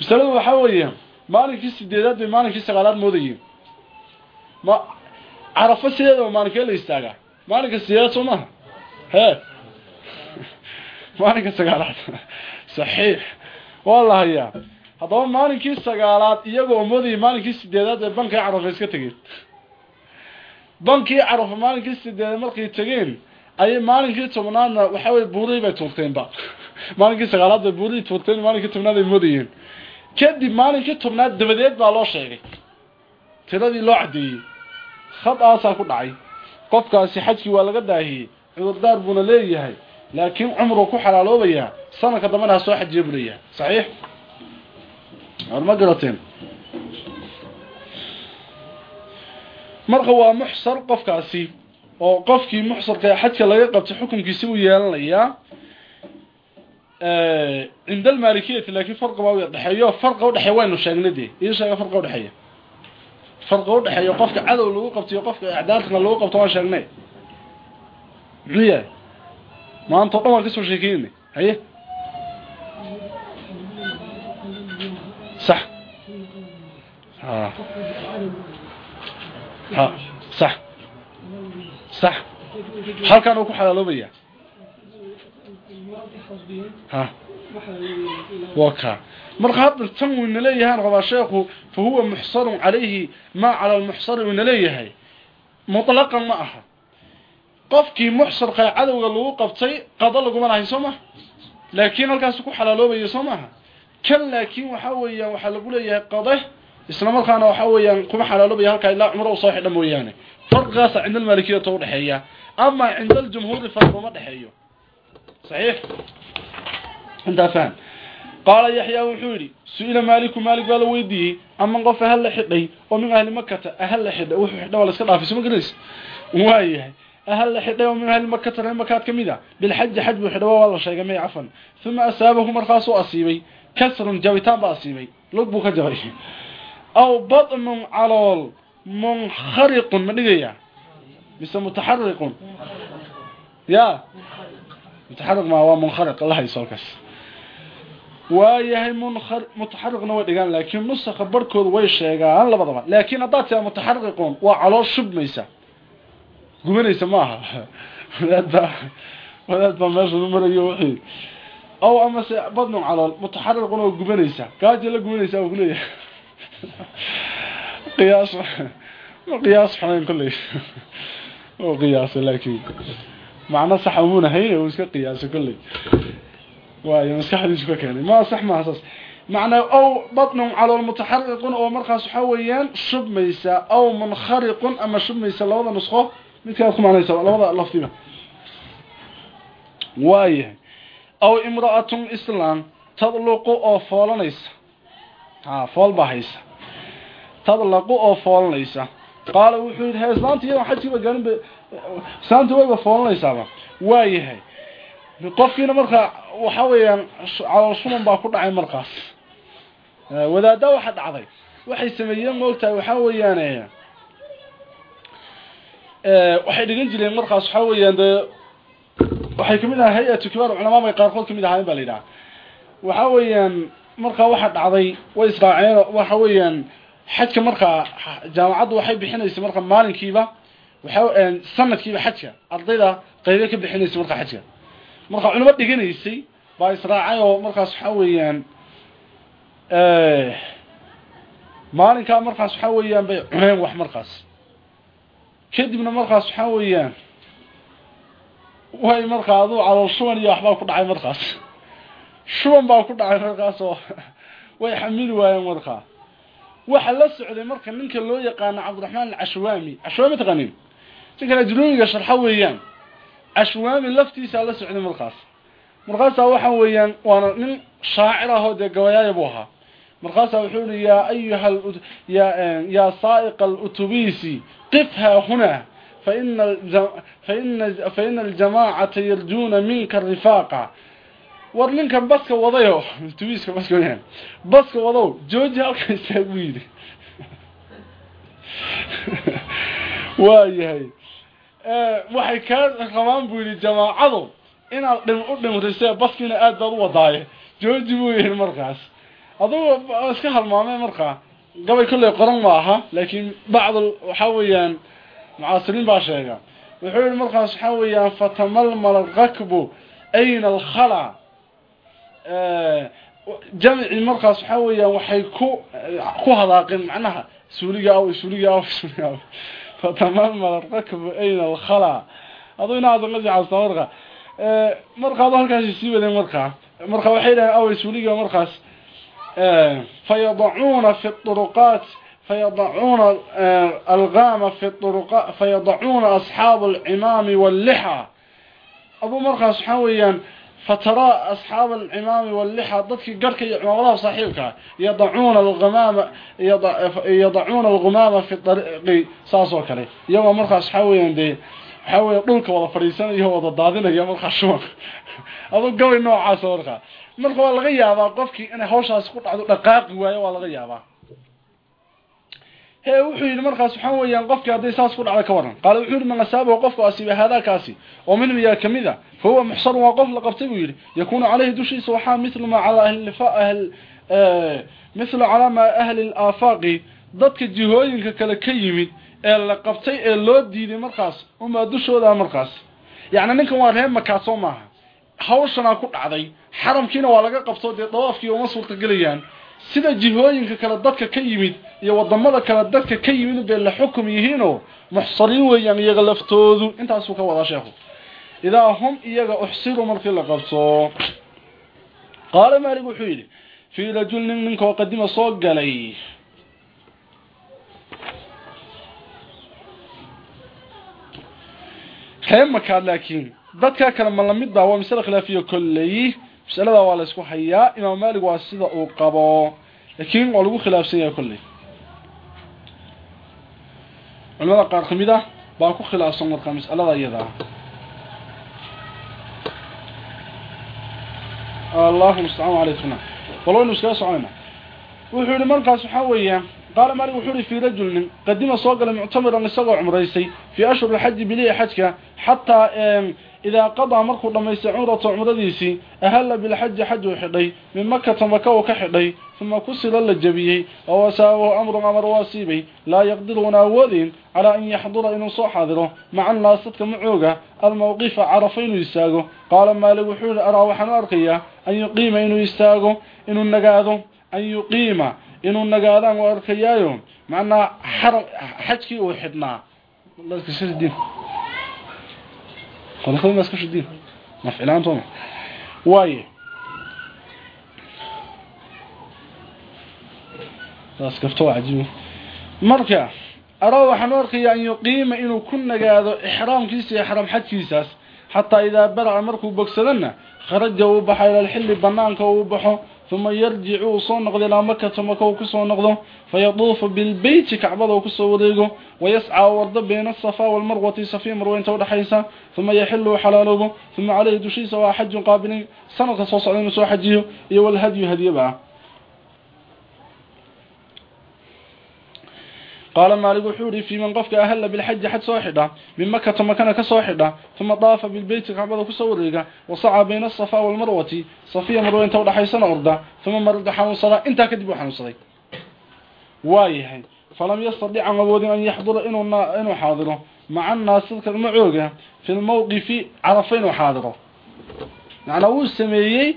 masaladu waxaa weeya maalinkii sideedaad bay maalinkii sagaalaad moodayeen carafo sideedaba maalinkee la istaagaa maalinka sideedaad soo maaha hee maalinka sagaalaad. Saxiix. Waa la hayaa haddaba maalinkii sagaalaad iyagoo moodayay maalinkii sideedaad ee bankii carafa iska tegeen bankii carafa maalinkii sideedaad markay tegeen ayay maalinkii tobnaadna waxa weye buurihii bay tuurteenba maalinkii sagaalaad bay buurihii tuurteen maalinkii tobnaad ay moodayeen kadib maalinkii tobnaad dabadeed baa loo sheegay. Tiradii loo caddeeyey khadaasaa ku dhacay. Qofkaasi xajkii waa laga daahiyey cudurdaar buuna leeyahay laakiin cumruu ku xalaaloobayaa sanadka dambana ha soo xajiya buu leeyahay. Saxiix? Ma garateen marka waa muxsar qofkaasi oo qofkii muxsarka ee xajka laga qabtay xukunkiisi uu yeelanayaa cinda almaalikiyati laakiin farqi baa u dhexeeyo. Farqa udhexeeya waynu sheegnay dee. Ii sheega farqa udhexeeya فرق و يوقفك قفكه عدو لوو قبطيو قفكه اعدادنا لوو قبطو ما شرنا ليا ما انتو طوما كسو شيكيني هي؟ صح. ها ها صح. صح. هل كانوا كحلالوبيا آه. ها tan uu leeyahay qaba sheekhu fa huwa muhsar alayhi ma ala al-muhsar uu leeyahay. Mutlaqan ma aha. Qofkii muhsarka cadawga lagu qabtay qada lagu manahay soo ma? Laakiin halkaas ku xalaaloobaya soo maaha kan laakiin waxa weeyaan waxa lagu leeyahay qade isla markaana waxa weeyaan kuma xalaaloobaya halka ilaa umro soo xidha mooyaane farqaas cinda intaasaan qaala yaxyaa wuxuu yidhi su'ila maaliku maalik baa la weydiiyey aman qof ahal la xidhay oo min ahli makata ahal la xidhay. Wuxuu xidha waa la iska dhaafay soo ma garanaysa waayahay ahal la xidhay oo min ahli makata reer makaad ka mid ah, a bilxaji xaj buu xidha waa la sheegay may cafan. Uma asaabahu markaasuu asiibay kasrun jabitaan baa asiibay. Lug buu ka jabay aw badnun calool munkhariqun ma dhigaya mise mutaxariqun ya mutaxariq ma waa waayahay munkhar mutaxarriqna way dhigaan laakiin nusakha barkood way sheegaan labadaba. Laakiin haddaad tiraa mutaxarriqun waa calool shubmaysa gubanaysa maaha. Wadaad baa wadaad baa meesha marayo wixii. Aw ama se badnu calool mutaxarriqun oo gubanaysa gaajo la gubanaysa waa kuleeyahay qiyaas qiyaas xunayn kulley oo qiyaasa laakiin macno sax umuuna hayne uu iska qiyaasa kulley waayo maskaxdiisu ka keenay. Ma sax maaha saas macnaa ow batnum calool mutaxariqun oo markaas waxaa weeyaan shubmaysa. Aw munkhariqun ama shubmaysa labada nusqo midkaad ku macnaysa labada lafdiba waayahay aw imra'atun islaan tadluqu oo foolanaysa. Ha fool baa haysa. Tadlaqu oo foolanaysa. Qaala wuxuu yidhi he islaanta iyadoon xajkiiba gaarinba islaanta wayba foolanaysaaba. Waayahay qofkiina markaa waxa weeyaan calool baa ku dhacay markaas. Wadaada waxa dhacday. Waxay sameeyeen moogtahay waxa weeyaan waxay dhigan jireen markaas waxa weeyaan de waxay ka mid ahaa hay'atu kibaar culamaa bay qaarkood ka mid ahaayeen baa la yidhaha waxa weeyaan markaa waxa dhacday way israaceen waxa weeyaan xajka markaa jaamacaddu waxay bixinaysaa marka maalinkiiba waxa sanadkiiba xajka ardayda qaybo ka bixinaysa marka xajka marka culimo dhiganaysay baa israacay oo markaas waxa weeyaan maalinkaa markaas waxa weeyaan bay cuneen wax markaas. Kadibna markaas waxa weeyaan way markaa aduu calool shuban iyo waxbaa ku dhacay markaas. Shuban baa ku dhacay markaas oo way xamili waayeen markaa. Waxa la socday marka ninka loo yaqaano cabdiraxmaan alcashwaami cashwaami taqanin ninkan ajruumiga sharxa weeyaan ashwaami laftiisa la socday markaas. Markaasaa waxa weeyaan waana nin shaacir ah oo dee gabayaaya buu ahaa. Markaasaa wuxuu ihi yaa ayuha yaa eh, saaiqa alutubisi qifhaa hunaa faina aljamaacata yarjuuna minka rifaaqa. War ninkan baska wadayo tubiiska baska wadayan baska wadow jooji halka istaagu yidhi. Waayahay waxay ka rabaan buu yidhi jamaacadu inaad dhim u dhimrisee baskiina aad baad u wadaaye. Jooji buu yihi markaas. Adugu iska halmaamee markaa. Gabay kolley qoran ma aha laakiin bacdu waxaa weeyaan mucaasiriin baa sheega. Wuxuu yihi markaas waxaa weeyaan fatamalmal alrakbu ayna alkhala. Jamci markaas waxaa weeyaan waxay ku ku hadaaqeen macnaha suuliga aw suuliga aw suuliga فتململ الركب اين الخلع اظن هذا الذي على صورها مرخص halkaas sii waday markaa markaa waxay dhahay aw suuliga markaas فيضعون في الطرقات فيضعون الغام في الطرقات فيضعون أصحاب العمام واللحى أبو مرخص حويا فترى أصحاب العمام واللحى ضدك قرك يعملها صحيحك يضعون الغمام يضع يضعون الغمام في الطريق ساسو كلي يوم مرخص حويا دي حويا دولك ولا فريسان iyo wada daadinaya marka shuban adu gabay noocaas marka marka waa laga yaabaa qofkii inay hawshaas ku dhacdo dhaqaaqi waayo waa laga yaabaa هي wuxuu yiri markaas waxaan weeyaan qofkii haday saas ku dhacdo ka waran qaal wuxuu yiri man asaabo qofku asiiba hada kaasi oo min miya kamida huwa muhsar wa qof la qabtay buu yiri yakunu alayhi dushiisa waxa mithlu ma ala ahli ahl mithlu ala ma ahli al-afaqi dadka jihooyinka kale ka yimid ee la qabtay ee loo diiday markaas uma dushooda markaas. Yaani ninkan waa reer makaaso maaha. Hawshana ku dhacday xaramkiina waa laga qabto dee dawaafkii uma suurta galayaan sida jihooyinka kale dadka ka yimid iyo waddamada kale dadka ka yimid bay la xukum yihiino muxsariin weeyaan iyaga laftoodu. Intaas uu ka wada sheekhu. Idaa hum iyaga uxsiru markii la qabso. Qaala maalik wuxuu yidhi fii rajulin ninkoo qadima soo galay. Makaad laakiin dadka kale ma la mid baa waa masale khilaafiya kolley masalada waa la isku hayaa. Imaam malig waa sida uu qabo laakiin waa lagu khilaafsan yahay kolley culamada qaar ka mid ah baa ku khilaafsan markaa mas'alada iyada allahu mustacaan aleyna walo waynu iskaga soconayna. Wuxuu yihi markaas waxaa weeya qaala malig wuxuu yihi fii rajulnin qadima soo galay muctamiran isagoo cumraysay fii ashhur alxaji bilii xajka xataa idaa qadaa markuu dhammaystay cumrata cumradiisii ahalla bilxaji xajuu xidhay min makata maka uu ka xidhay uma kusila la jebiyey oo asaabahu amrun amar waa siibay laa yaqdiru una awoodeyn calaa an yaxdura inuu soo xaadiro maca annaas dadka macooga almawqifa carafa inuu istaago. Qaala maalig wuxuu yihi araa waxaan u arkayaa an yuqiima inuu istaago inuu nagaado an yuqiima inuu nagaadaan arkayaayo macnaa xajkii uu xidhnaa laskashadiin qolkada maskashadiin mafcilaantoma waaye saas kafto cajiib marka araa waxaan u arkayaa an yuqiima inuu ku nagaado ixraamkiisa iyo xaram xajkiisaas xataa idaa baraca markuu bogsadana kharaja uu baxa ila alxilli banaanka uu baxo uma yarjicu uu soo noqdo ilaa makata maka uu ku soo noqdo fayaduufu bilbeyti kacbada uu ku soo wareego wayascaa u ordo bayna asafaa walmarwati safiya marweynta udhexaysa uma yaxilu uu xalaaloobo uma caleyhi dushiisa waa xajun qaabilin sanadka soo socda inuu soo xajiyo iyo walhadyu hadyaba قال مالك wuxuu yihi fii man qofka ahalla bilxaji xaj soo xidha bimakata makana ka soo xidha uma daafa bilbeyti kacbada ku soo wareega wasacaa bayna asafaa walmarwati safiya marwe inta udhaxaysana orda uma marada xanuunsadaa intaa kadib uu xanuunsaday. Waayahay falam yastadic aan awoodin an yaxdura inuu xaadiro. Maca naasi dadka uma cooga fi lmawqifi carafa inuu xaadiro. Macnaa wuu sameeyey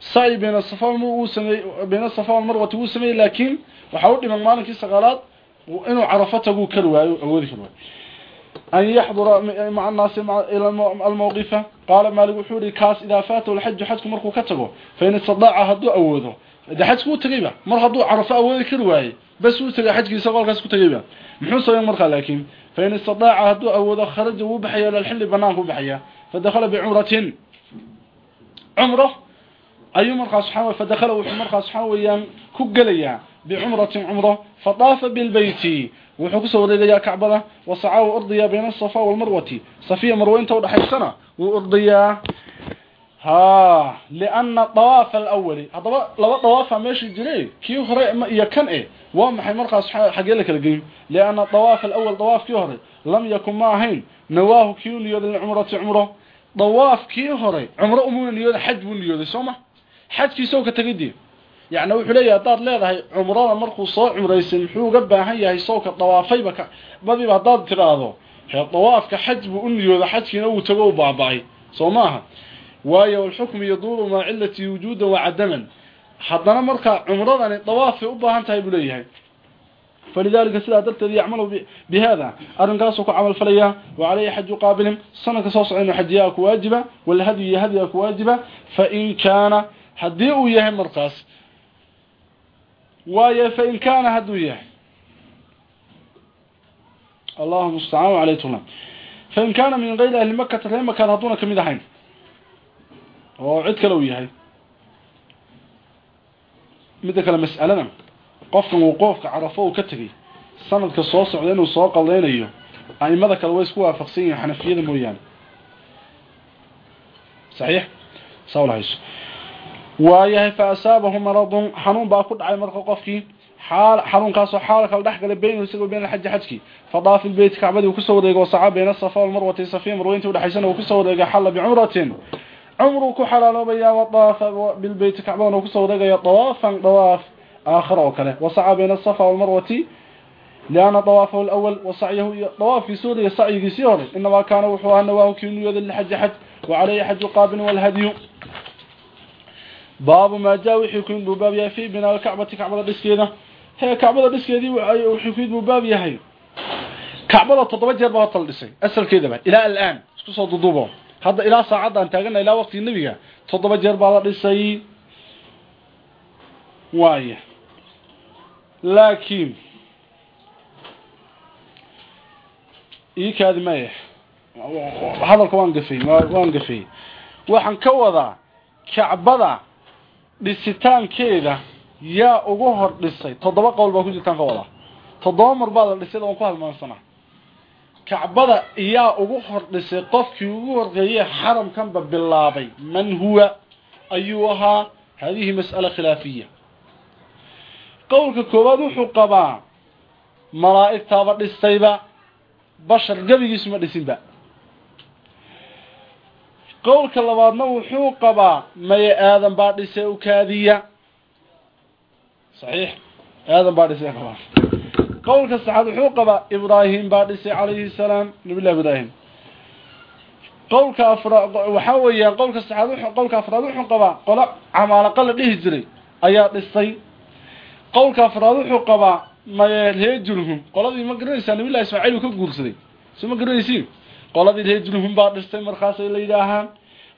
sa'i bayna safa uu sameeyay bayna safa wal marwa uu sameeyay laakiin waxa uu dhiman maalinkii saqalaad inuu carafa tagu kal waayo awoodi karo an yahdura ma'a an-nas ila al-mawqifa qala malik wuxuri kaas faatu al-hajj hajku markuu ka tago fa in hadu awoodo. Hajku uu tagayba mar hadu carafa awoodi karo waayo bas uu tagay hajkiisa qolkaas ku tagayba muxuu soo markaa laakiin fa in hadu awoodo kharaja uu baxaya lil banaanku baxaya ayuu markaas waxa weeye fadakhala wuxuu markaas waxa weeyaan ku gelayaa bicumratin cumra fadaafa bilbeyti. Wuxuu ku soo wareegayaa kacbada wasaca wuu ordayaa bayna asafa walmarwati safiya marwe inta udhaxaysana wuu ordayaa ha liana dawaaf alawali haddaba laba dawaafa meesha jire kii hore iyo kan eh waa maxay markaas xaggee la kala geyn liana dawaaf alawal dawaafkii hore lam yakun ma ahayn nawaahu kiu niyooday licumrati cumro. Dawaafkii hore cumro umuna niyooday xaj buu niyooday soo ma? حج ونيود سوما حج كي سوك تقدي يعني وحو ليه هداد ليدهي عمره مرقو صو عمريسن محو قباهن يهي سوك الطوافي بك بدي بهداد تراضو هي الطواف كحج بأنيود حج كي نو تقو بابعي سوماها waayo الحكم يدور مع علة وجودا وعدما حضنا مركا عمرضا الطواف في أبا هانتها يبليه فلذلك سلا درتدي يعملوا بهذا أرنقاسك عمل فليا وعليه حج قابل سنة صوص عين حجياك واجبة والهدي هديك واجبة فإن كان haddii uu yahay markaas waayo fain kaana hadduu yahay. Allahuma mustacaan alay tula fain kaana min gayri ahli makata ree makaan hadduuna ka mid ahayn. Oo cid kale uu yahay. Midda kale mas'aladan qofkan wuquufka carafo uu ka tegay sanadka soo socda inuu soo qaldeynayo aimada kale way isku waafaqsan yihiin xanafiyada mooyaane. Saxiix? Saa lahayso waayahay fa asaabahu maradun xanuun baa ku dhacay marka qofkii xanuunkaasoo xaala kala dhex galay baynu isagoo bayn alxaji xajkii fadaafi lbeyt kacbadii uu ku soo wareegay wasaca bayna asafa walmarwati safiya marweyntii udhexaysana uu ku soo wareegay xalla bicumratin cumruu ku xalaaloobayaa wadaafa bilbeyti kacbadana uu ku soo wareegaya dawaafan dawaaf aakhira oo kale. Wasaca bayna asafa walmarwati lianna dawaafahu lwal wasacyahu iyo dawaafkiisii wareegay sacyigiisii hore inamaa kaana wuxuu ahaa nawaahu kiinuyooda lixaji xaj wa caleyhi xaju qaabin walhadyu baabu maa jaa wixii ku inbuu baab yahay fii binaa kacbati kacbada dhiskeeda hee kacbada dhiskeedii wuxuu ku inbuu baab yahay. Kacbada toddoba jeer baa horta la dhisay asalkeedaba ilaa alaan isku soo duduubo. Hadda ilaa saacadda aan taagana ilaa waqtigii nebiga toddoba jeer baa la dhisay. Waaya laakiin iikaadi maya hadalka waan gafey waan gafeeyey waxaan ka wadaa kacbada dhisitaankeeda yaa ugu hor dhisay. Toddoba qowl baa ku jirtaan ka wadaa toddoba mar baa la dhisay waan ku halmaansanaa kacbada yaa ugu hor dhisay qofkii ugu horreeyey xaramkanba bilaabay. Man huwa? Ayuu ahaa. Hadihi mas'ala khilaafiya. Qowlka koowaad wuxuu qabaa malaa'igtaaba dhistayba bashar gabigiisu ma dhisinba qowlka labaadna wuxuu qabaa maya aadan baa dhisay u kaadiya saxiix. Aadan baa dhisay qabaa qowlka saxaad wuxuu qabaa ibraahim baa dhisay calayhi salaam nabillahi ibraahim. Qowlka afraad waxaa weeyaan qowlka saxaad qowlka afraad wuxuu qabaa qola camaalaqa la dhihi jiray ayaa dhisay. Qowlka afraad wuxuu qabaa mareejulhum qoladii ma garanaysaa nabillahi ismaaciil uu ka guursaday? Soo ma garanaysiin qoladii reejulhum baa dhistay markaasay la yidhaahaan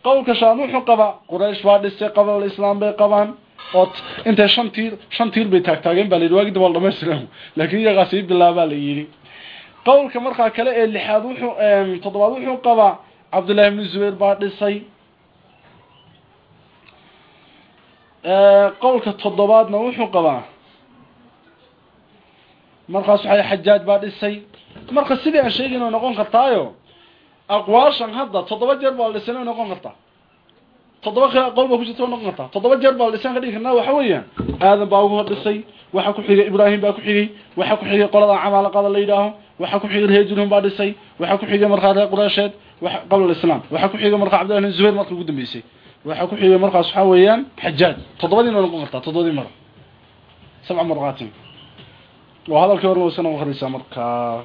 qowlka shaan wuxuu qabaa quraysh baa dhistay qabal islaam bay qabaan. Oo intay shan tiir shan tiir bay taagtaageen baa la yidhi waagi daba dhamaystiran laakiin iyagaa sii bilaabaa la yidhi. Qowlka markaa kale ee lixaad wuxuu toddobaad wuxuu qabaa cabdullaahi ibnu zubayr baa dhisay. Qowlka toddobaadna wuxuu qabaa. Markaas waxay xajaaj baa dhisay. Marka sidii aan sheegay inuu noqon kartaayo aqwaashan hadda toddoba jeer baa inuu noqon kartaa. Toddoba qolba ku jirta noqon kartaa. Toddoba jeer baa dhisaan ka dhigi waxa weeyaan aadan baa ugu dhisay waxa ku xigay ibraahim baa ku xigay waxa ku xigay qolada camaalaqada la yidhaaho waxa ku xigay reejulhum baa dhisay waxa ku xigay markaa reer quraysheed waxa qabla islaam waxa ku xigay markaa cabdullah ibn zubayr markii ugu dambeysay waxa ku xigay markaas waxa weeyaan xajaaj toddobadii noqon kartaa toddobadii mar. Sabca marqaatin. Waa hadalkii hore uusan ugu khariisa markaa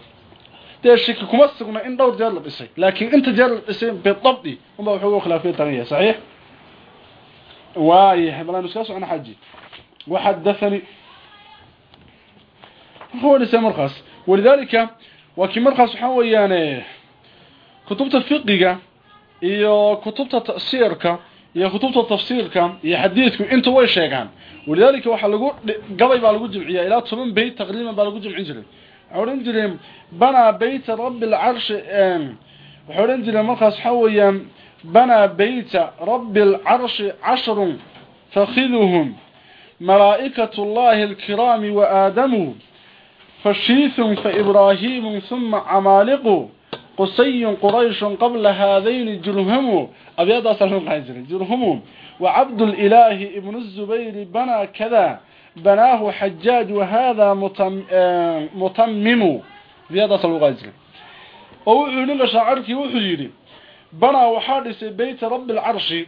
dee shiki kuma sugna in dhowr jeer la dhisay laakiin inta jeer la dhisay bidabdi unba wuxuu khilaafay taran yahay saxiix? Waayahay bal aanu iska socon xaji waxadathani wuxuu dhisay markaas. Walidaalika waa kii markaas waxaa weeyaane kutubta fiqiga iyo kutubta tasiirka iyo kutubta tafsiirka iyo xadiidku inta way sheegaan. Walidaalika waxaa lagu gabay baa lagu jimciyaa ilaa toban oran jireen banaa bayta rabbi alcarshi waxa odhan jireen markaas waxaa weeyaan banaa bayta rabbi alcarshi cashrun takhiduhum malaa'ikatu اllahi alkiraami wa aadamu fashiithun faibraahiimun huma camaaliqu qusayun qurayshun qabla haadayni jurhamu abyadaasaa loo qahan jiray jurhamu wacabdulilaahi ibnu zubayri banaa kada بناه حجاج وهذا متم متمم أبيض أصلهم قايزر وعلوك شاعرك وحجيري banaa waxaa dhisay beyta rabbi alcarshi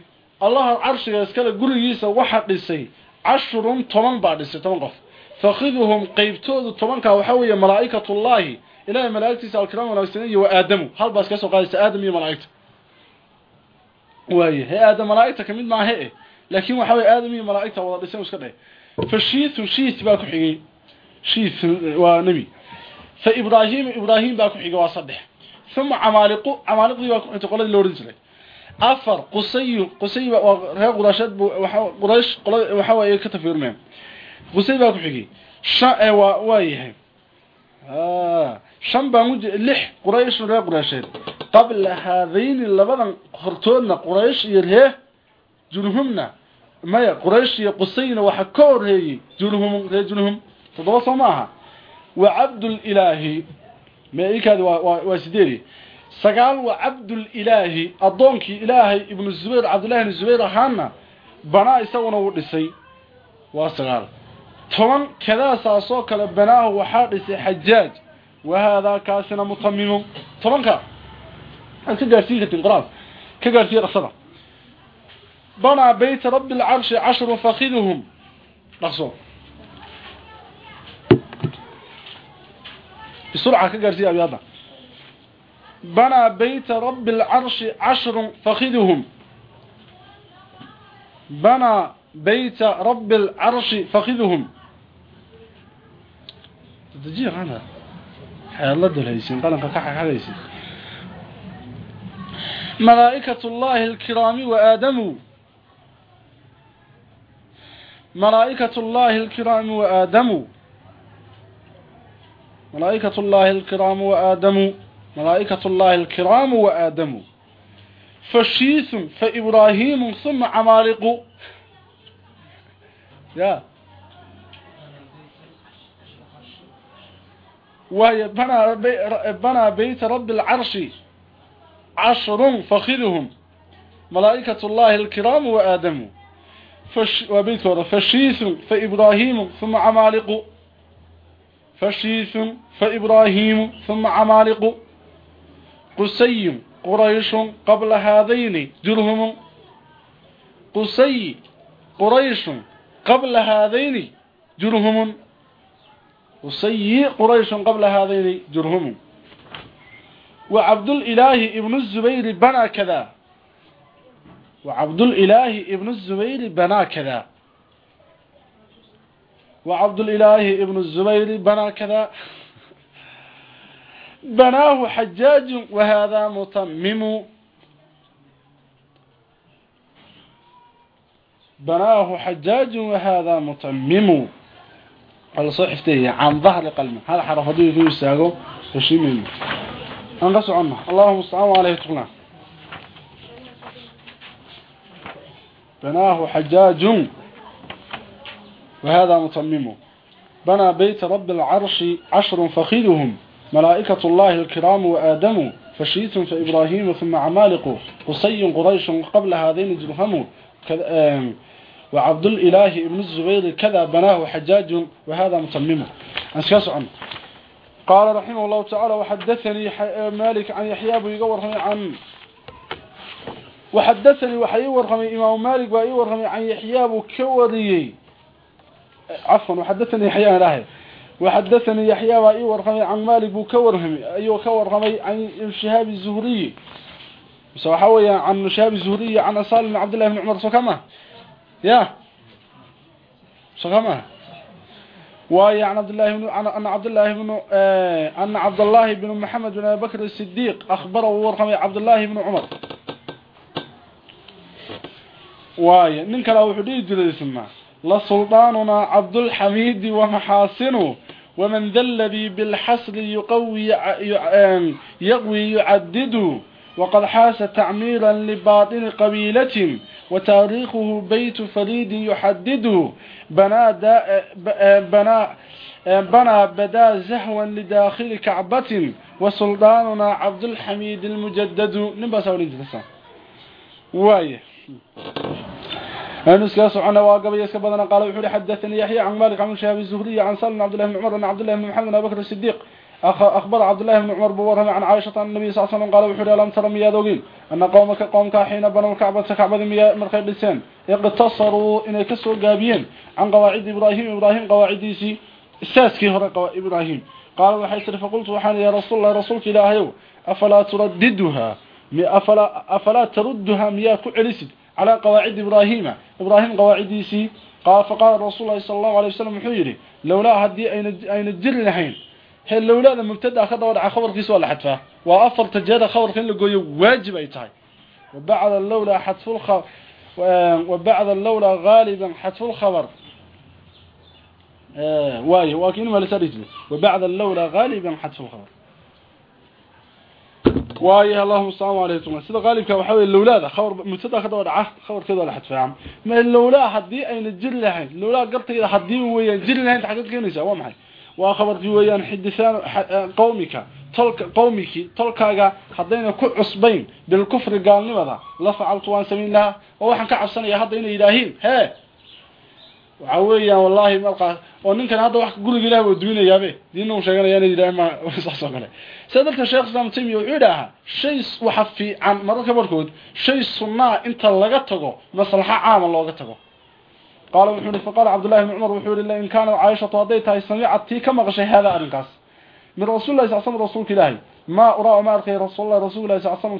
allaha carshiga iskale gurigiisa waxaa dhisay cashrun toban baa dhisay toban qof fakhiduhum qeybtoodu tobankaa waxaa weeye malaa'ikatullaahi ilahay malaa'igtiisa alkiraam wanaagsanay iyo wa aadamu hal baa iskaga soo qaadaysa aadam iyo malaa'igta waaye he aadam malaa'igta ka mid maahe eh laakiin waxaa weye aadam iyo malaa'igta wada dhisan iska dheh fa shiithu shiith baa ku xigay shiith waa nebi fa ibraahiim ibraahim baa ku xigay waa saddex ثم عمالقو عمالقو انت قولي لو رجلي افر قصي قصي ريق قراشد قريش waxa way ka tafirmeen qusay baa ku xigay shan waa waayahay ah shan baa mujid lix quraysh reeq quraasheed qabla hadayn labadan hortoodna quraysh iyo reeh junhumna maya quraysh iyo qusayna waxa ka horeeyay junhum rajulhum toddoba soo maaha. Wa cabdul ilaahi meekaadi waa waa sideed sagaal wa cabdul ilaahi adoonkii ilaahay ibnu zubayr cabdullahi ibn zubayr ahaana banaa isaguna uu dhisay. Waa sagaal. Toban kadaasaas oo kale banaahu waxaa dhisay xajaaj wahaadaa kaasina mutamimo tobanka. Aan ka gaarsiin kartin qoraal ka gaarsiiye dhaqsada بنا بيت رب العرش عشر فخذهم نقصون بسرعة كقرسي أبيضا بنى بيت رب العرش عشر فخذهم بنى بيت رب العرش فخذهم تجي عنها حيا الله دول هيسين قالن كحا حديسين ملائكة الله الكرام وآدم ملائكة الله الكرام وآدم ملائكة الله الكرام وآدم ملائكة الله الكرام وآدم فشيث فإبراهيم ثم عمالق يا وهي بنى, بي بنى بيت رب العرش عشر فخذهم ملائكة الله الكرام وآدم فش وبيت فشيث فإبراهيم ثم عمالق فشيث فإبراهيم ثم عمالق قسي قريش قبل هذين جرهم قسي قريش قبل هذين جرهم قسي قريش قبل هذين جرهم وعبد الإله ابن الزبير بنى كذا وعبد الإله ابن الزبير بنى كذا وعبد الإله ابن الزبير بنى كذا بناه حجاج وهذا متمم بناه حجاج وهذا متمم على صحفتي عن ظهر قلبه هذا حرف هدوه في الساقو تشيمين انقصوا عنه اللهم استعانوا عليه تقنا بناه حجاج وهذا متمم بنى بيت رب العرش عشر فخذهم ملائكة الله الكرام وآدم فشيت فإبراهيم ثم عمالق قصي قريش قبل هذين جرهم وعبد الإله ابن الزبير كذا بناه حجاج وهذا متممه أنسكاس عنه قال رحمه الله تعالى وحدثني مالك عن يحيى بن يقور عن وحدثني وحي ورغمي إمام مالك وحي ورغمي عن يحيى بكوري عفوا وحدثني يحيى راهي وحدثني يحيى وحي ورغمي عن مالك بكورهم أيوة كورغمي عن شهاب الزهري سوحويا عن شهاب الزهري عن أصال بن عبد الله بن عمر سوكما يا سوكما وهي عن عبد الله بن أن عبد الله بن آه أن عبد الله بن محمد بن أبي بكر الصديق أخبره ورغمي عبد الله بن عمر waayo nin kale wuxuu dhihi jiray isma la suldaanunaa cabdulxamiidi wamaxaasinu waman da ladii bilxasri yuqawi yaqwi yucadidu waqad xaasa tacmiira libaatini qabiilatin wataariikhuhu baytu fariidin yuxadidu banaa e, e, e, badaa zahwan lidaakhili kacbatin wasuldaanunaa cabdulxamiid almujadadu nin baasaa odhan jirta waaya أنس كاس عنا واقبي يسكبنا قال وحوري حدثني يحيى عن مالك عن شهاب الزهري عن سالم عبد الله بن عمر عن عبد الله بن محمد بن بكر الصديق أخبر عبد الله بن عمر بورهم عن عائشة عن النبي صلى الله عليه وسلم قال وحوري ألم ترى ميادوغين أن قومك قومك حين بنوا الكعبة كعبة مرخي لسان اقتصروا إن كسروا قابيين عن قواعد إبراهيم إبراهيم قواعديسي الساسكي هو إبراهيم قال وحيثر فقلت وحاني يا رسول الله رسولك إلهي أفلا ترددها afalaa taruduha miyaa ku celisid calaa qawaacid ibraahiima ibraahim qawaaciddiisii faqaala rasuul lahi sala allahu alay wasalam wuxuu yidhi lowlaa haddii ayna jiri lahayn he lowlaada mubtada ka daba dhaca khabarkiisa waa la xadfaa. Waa afarta jeera khabarka in la gooyo waajib ay tahay. Wabacda lowlaa xadfulka wabacda lowlaa gaaliban xadfulkhabar waayo waa kiin maalisa wabacda lowlaa gaaliban xadfulkhabar وايه اللهم صل عليكم sida qaalibka waxa weey lawlaada khawr mutada ka dhawaca khawrkeeda la xadfaa ma lawlaa hadii ayna jir lahayn lawlaa gartayda hadii weeyaan jir lahayn xaqad keenaysa waa maxay waa khabarkii weeyaan xidisaan qowmika tolka qowmiki tolkaaga hadayna ku cusbayn bil kufri gaalnimada la facaltu waan sameyn laha oo waxaan ka cabsanayaa hadda inay ilaahiin hee waxa weeyaan wallahi markaa oo ninkan hadda wax guriga ilaahay uu duunayaabe diinna uu sheeganaya inay ilaahay ma saxso kale sida darka sheekh islaam tamiya wuxuu idhaahaa shay waxa fiican mararka barkood shay sunnaa inta laga tago maslaxa caama looga tago. Qaala wuxuu ihi faqaala cabdullahi bni cumar wuxuu ihi lain kaana caayishatu hadday tahay samicad tii ka maqashay haadaa arinkaas min rasulillahi sal slam rasuulka ilaahay maa uraa ma arkay rasuullahi rasulillahi sal slam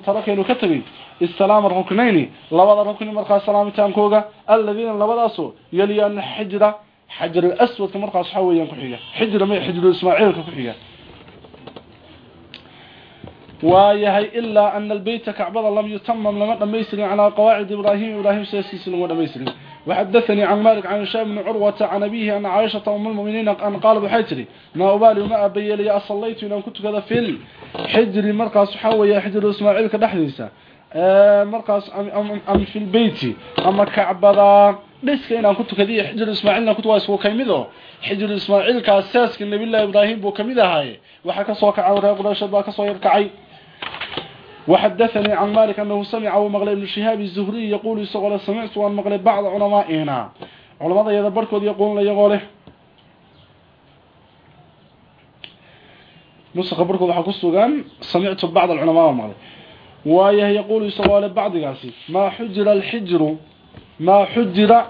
ka tagay islaama ruknayni labada rukni markaas salaamitaankooga alladiina labadaasoo yaliyaana xijra xajar alaswadka markaas waxaa weeyaan ku xiga xijra may xijru ismaaciilka ku xiga waayahay ilaa ana albeyta kacbada lam yutamam lama dhamaystirin calaa qawaacid ibraahim ibraahim sidaasiisi lama dhamaystirin waxadaanii can malik can hishaam bni curwata can abiihi ana caaishata uma lmuminiina an qaalad waxay tidhi maa ubaali uma abayeelaya asallaytu inaan ku tukada fil xijri markaas waxaa weeya xijru ismaaciilka dhexdiisa markaas am fi lbeyti ama kacbada dhiska inaan ku tukadiyo xijru ismaaciilna kutuwaa isku ka mid oo xijru ismaaciilkaas saaska nabiyllaahi ibraahim buu ka mid ahaaye waxaa ka soo kacay reer quraysheed baa ka soo yarkacay وحدثني عن مالك أنه سمع ومغلى ابن شهاب الزهري يقول يسغل سمعت وأن مغلى بعض علمائنا علماء يذبركوا يقولون ليقوله نسخ بركوا وحكسوا سمعت بعض العلماء ومغلى ويه يقول يسغل بعض قاسي ما حجر الحجر ما حجر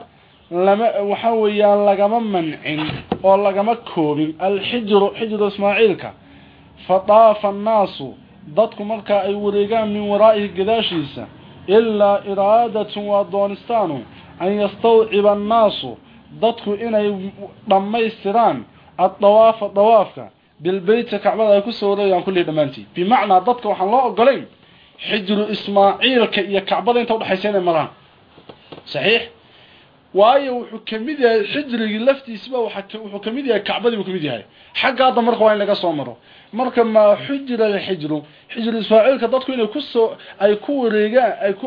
لما وحويا لغما منع ولغما كوب الحجر حجر اسماعيلك فطاف الناس dadku marka ay wareegaan min waraa'ihi gadaashiisa ilaa iraadatun waa doonistaanu an yastawciba annaasu dadku inay dhammaystiraan addawaafa dawaafka bilbeyti kacbada ay ku soo wareegaan kullii dhammaantii. Bimacnaa dadka waxaan loo ogolayn xijru ismaaciilka iyo kacbada inta udhexaysa inay maraan. Saxiix waayo wuxuu ka mid yahay xijrigii laftiisaba wuxuu ka mid yahay kacbadii buu ka mid yahay. Xagga hadda marka waa in laga soo maro. Marka ma xujra alxijru xijru ismaaciilka dadku inay ku soo ay ku wareegaan ay ku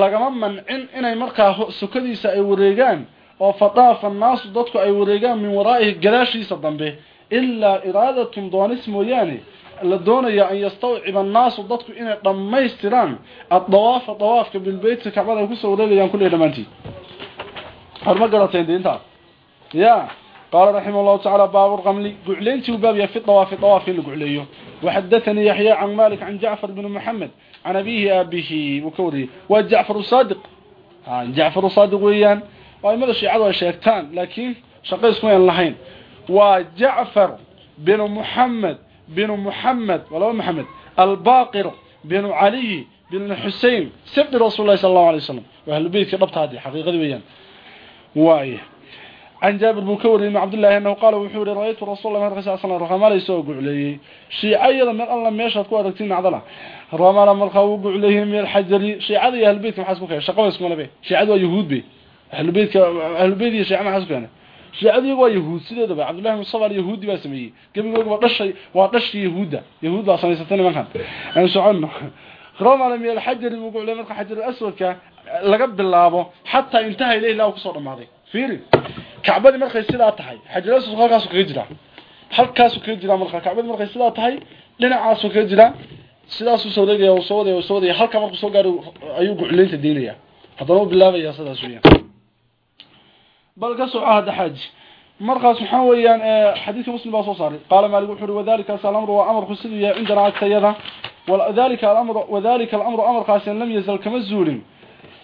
lagama mancin inay markaa sukadiisa ay wareegaan oo fadaafa naasu dadku ay wareegaan min waraa'ihi gadaashiisa dambe. Ilaa iraadatun doonis mooyaane la doonaya an yastawciba annaasu dadku inay dhammaystiraan. Addawaafa dawaafka bilbeytka kacbada ay ku soo wareegayaan kullihi dhammaantii horma garateen diintaas ya qaala raximah llahu tacaala baabu lqamli gucleyntii u baab yahay fi dawaafi dawaafka in la gucleeyo. Waxadathanii yaxya can malik can jacfar bni moxamed can abihi aabihi buu ka wariyey. Waa jacfar saadiq jacfar saadiq weeyaan. Aimada shiicadu ay sheegtaan laakiin shaqaysku aan lahayn. Waa jacfar binu muxamed binu muxamed waa laba maxamed albaqir binu caliy binu xusein sibdi rasuul lahi sala allahu alay wasalam waa ahlubeytka dhabtaadi xaqiiqadii weeyaan waay عن جابر بن كوري بن عبد الله انه قال وحور رايت رسول الله صلى الله عليه وسلم رمال سو غعلي شيعيدا من الله meesha ku aragtiin acdala ramal marka uu gucleeyay meel xajari shiicada iyo ahlbeedka maxaa isku keenay shaqo isku malabe shiicadu waa yahuud bay ahlbeedka ahlbeed iyo shiicada maxaa isku keenay shiicadu waa yahuud sideedaba abdullah ibn sabar yahuudi baa sameeyay gabigooga waa dhashay waa dhashii yahuuda yahuud baa samaysatay nimankan aan socono ramal meel xajari uu gucleeyay marka xajar aswadka laga bilaabo hatta intaha ilaa ilaa ku soo dhamaaday fiiri. Kacbadi markay sidaa tahay xajar aswad halkaas kaga jira. Halkaas kaga jira marka kacbadi markay sidaa tahay dhinacaas kaga jira. Sidaas uu soo wareegaya uu soo waday uu soo waday. Halka markuu soo gaaro ayuu gucleynta diinaya hadana uu bilaabaya sidaas weeyaan. Bal ka soo ahad xaji markaas waxaan weeyaan xadiiska muslim baa soo saaray. Qaala maalik wuxuu wadaalika salaamru wa amru sidii indana agtayada wadaalika al-amru wadaalika al-amru amr qaasin lam yazal kama zuulin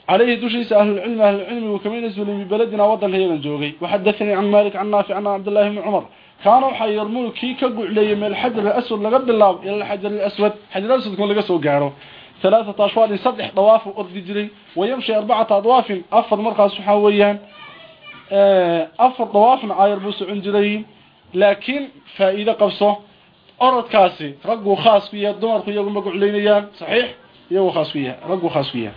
عليه دشيس أهل العلم أهل العلم وكمين يزول من بلدنا وطن هيغن جوغي وحدثني عن مالك عن نافع عن عبد الله بن عمر كانوا حيرمون كي كقعلي من الحجر الأسود لقد الله إلى الحجر الأسود حجر الأسود كون لقصوا قارو ثلاثة أشوار صدح طواف وأرض جري ويمشي أربعة أضواف أفضل مرقى سحاويا أفضل طواف عاير بوس عنجري لكن فإذا قبصه أرض كاسي رقوا خاص فيها الدمر كي يقوم بقعلينيان صحيح يقو خاص فيها رقوا خاص فيها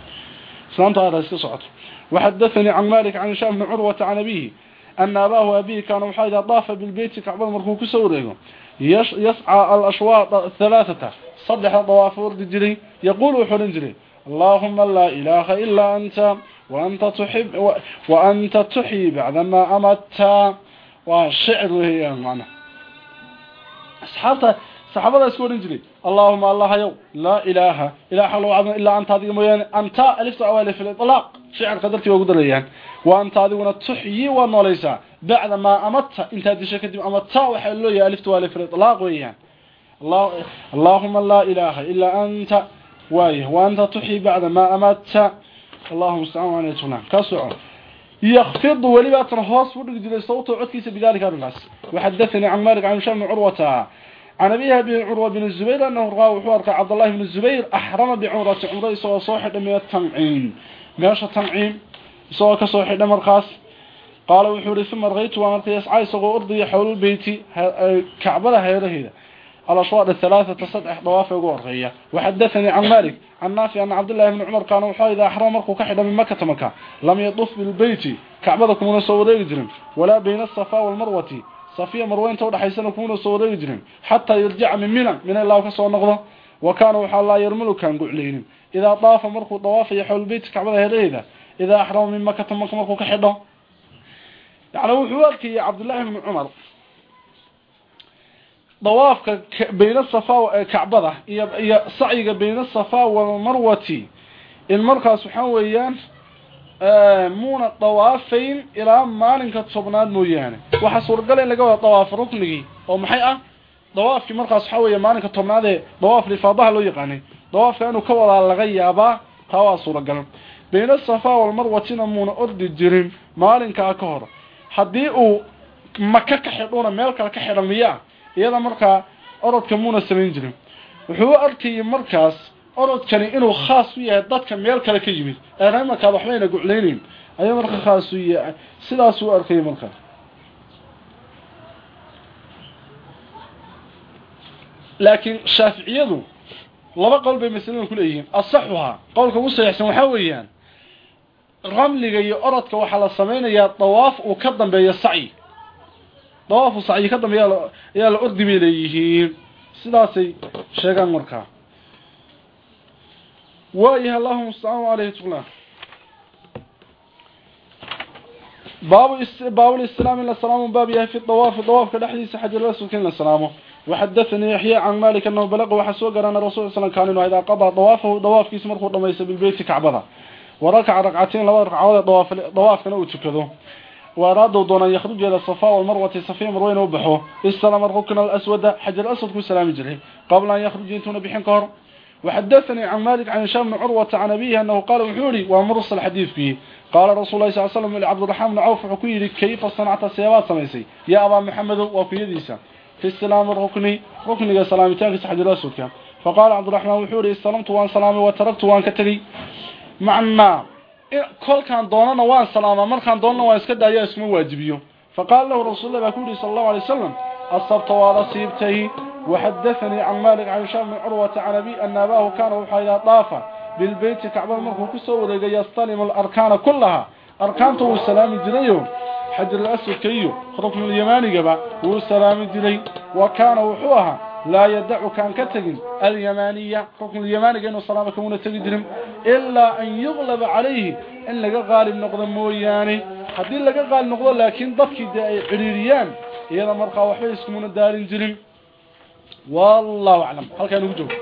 islaanta hada iska socoto waxadathanii can malik can hishaam bni curwata can abihi ana abaahu abihi kaana waxaa idaa daafa bilbeyti kacbada markuu ku soo wareego yascaa alashwaaq halaathata saddexda dawaafo ordi jiray yaquul wuxuu odhan jiray allahuma laa ilaaha ilaa anta waanta tuxyi bacda maa amadta waa shicir weeyaan macnaha asxaabta saxaabada iska odhan jiray اللهم الله يو لا اله الا حول وعظم الا انت هذه مويان انت الفت اول في الاطلاق شعر قدرتي ugu darayaan wa anta adiguna tuhyi wa nooleysa bacda ma amatta inta disha kadib amatta waxa loo yahay aliftu wal fi itlaq weeyaan allah allahumma la ilaha illa anta wa wa anta tuhyi ba'da ma amatta اللهم استعان عليه تنام كسع يخفض ولبات هوس ودغ جيري صوته codkiisa bidalika الناس وحدثني عن مالك عن شام عروه عن أبيها بن عروة بن الزبير أنه رأى وحوارك عبد الله بن الزبير أحرم بعمرة عمره سوى صوحة من التنعيم ماشى التنعيم سوى كصوحة مرخاص قال وحوري ثم رغيت وأمرت يسعى سوى أرضي حول البيت كعبة هيره الأشواط الثلاثة تصدح ضوافة وغرغية وحدثني عن مالك عن نافع أن عبد الله بن عمر كان وحا إذا أحرم مرخو كحدا من مكة مكة لم يطف بالبيت كعبة كمون سوى ريجرم ولا بين الصفا والمروة safiya marwe inta udhaxaysana kuuna soo wareegi jirin. Xataa yarjica min mina mina ilaa ka soo noqdo. Wa kaana waxaa laa yarmalu kaan guclaynin idaa daafa markuu dawaafayo xowlbeyt kacbada heedhayda idaa axrama min makata maka markuu ka xidho. Yani wuxuu arkayay cabdullaahi bni cumar. Dawaafka bayna safa kacbada iyo iyo sacyiga bayna safa walmarwati in markaas waxaa weeyaan muuna dawaafayn ilaa maalinka tobnaad mooyaane. Waxa suuragal in laga wada dawaaf ruknigi oo maxay ah? Dawaafki markaas waxa weeye maalinka tobnaad ee dawaaf lifaadaha loo yaqaanay. Dawaafka inuu ka wada laga yaabaa taa waa suuragal bayna safa wal marwatina muuna ordi jirin maalinka ka hor. Haddii uu maka ka xidhuna meel kale ka xidhan miyaa? Iyada markaa orodka muuna samayn jirin. Wuxuu arkayay markaas orodkani inuu khaas u yahay dadka meel kale ka yimid. Ee markaa waxbayna guclaynayn ayaa marka khaas u yahay. Sidaas uu arkay markaa laakiin shaaficiyadu laba qowl bay masalada ku leeyihiin. Asaxuha qowlka ugu saxiixsan waxa weeyaan ramliga iyo orodka waxaa la samaynayaa dawaaf uu ka dambeeyo sacyi dawaaf uu sacyi ka dambeeya ayaa la ordi bay leeyihiin. Sidaasay sheegaan markaa وايه اللهم استعانوا عليه تقلان باب است... باب الاستلام الى السلام باب في الطواف الطواف كدحديث حجر الاسود كنا السلام وحدثني يحيى عن مالك أنه بلغ وحسوق أن الرسول صلى الله عليه وسلم كان إذا قضى طوافه طواف كيس مرخو دميس بالبيت كعبها وركع ركعتين لو ركعوا طواف طواف كانوا تكذو وارادوا دون أن يخرج إلى الصفاء والمروة صفين مروين وبحوه استلم الركن الأسود حجر الأسود كسلام جره قبل أن يخرج ينتون بحنكر وحدثني عن مالك عن هشام بن عروة عن أبيه أنه قال وحوري ومرص الحديث فيه قال رسول الله صلى الله عليه وسلم لعبد الرحمن بن عوف حكيري كيف صنعت السيابات سميسي يا أبا محمد وكيديسا في السلام الركني ركني سلامتان في حجر الأسود كان فقال عبد الرحمن وحوري استلمت وان سلامي وتركت وان كتري معنا كل كان دوننا وان سلاما مر كان دوننا وان اسكا دايا اسمه واجبيو فقال له رسول الله بكوري صلى الله عليه وسلم الصبت ورصيبته وحدثني عن مالك عن هشام بن عروة عن أبي أن أباه كان وحيدا طافا بالبيت كعبة مركو كسو ودقى يستلم الأركان كلها أركانته والسلام الجريو حجر الأسود كيو ركن اليماني قبا والسلام الجري وكان وحوها لا يدع كان كتغن اليمانية ركن اليماني كانوا السلام كمونة تجدرم إلا أن يغلب عليه إن لقى غالب نقضى موياني حدي لقى غالب نقضى لكن ضفك عريريان iyada markaa waxba iskumuna daarin jirin. Wallahu aclam. Halkaa nugu joogo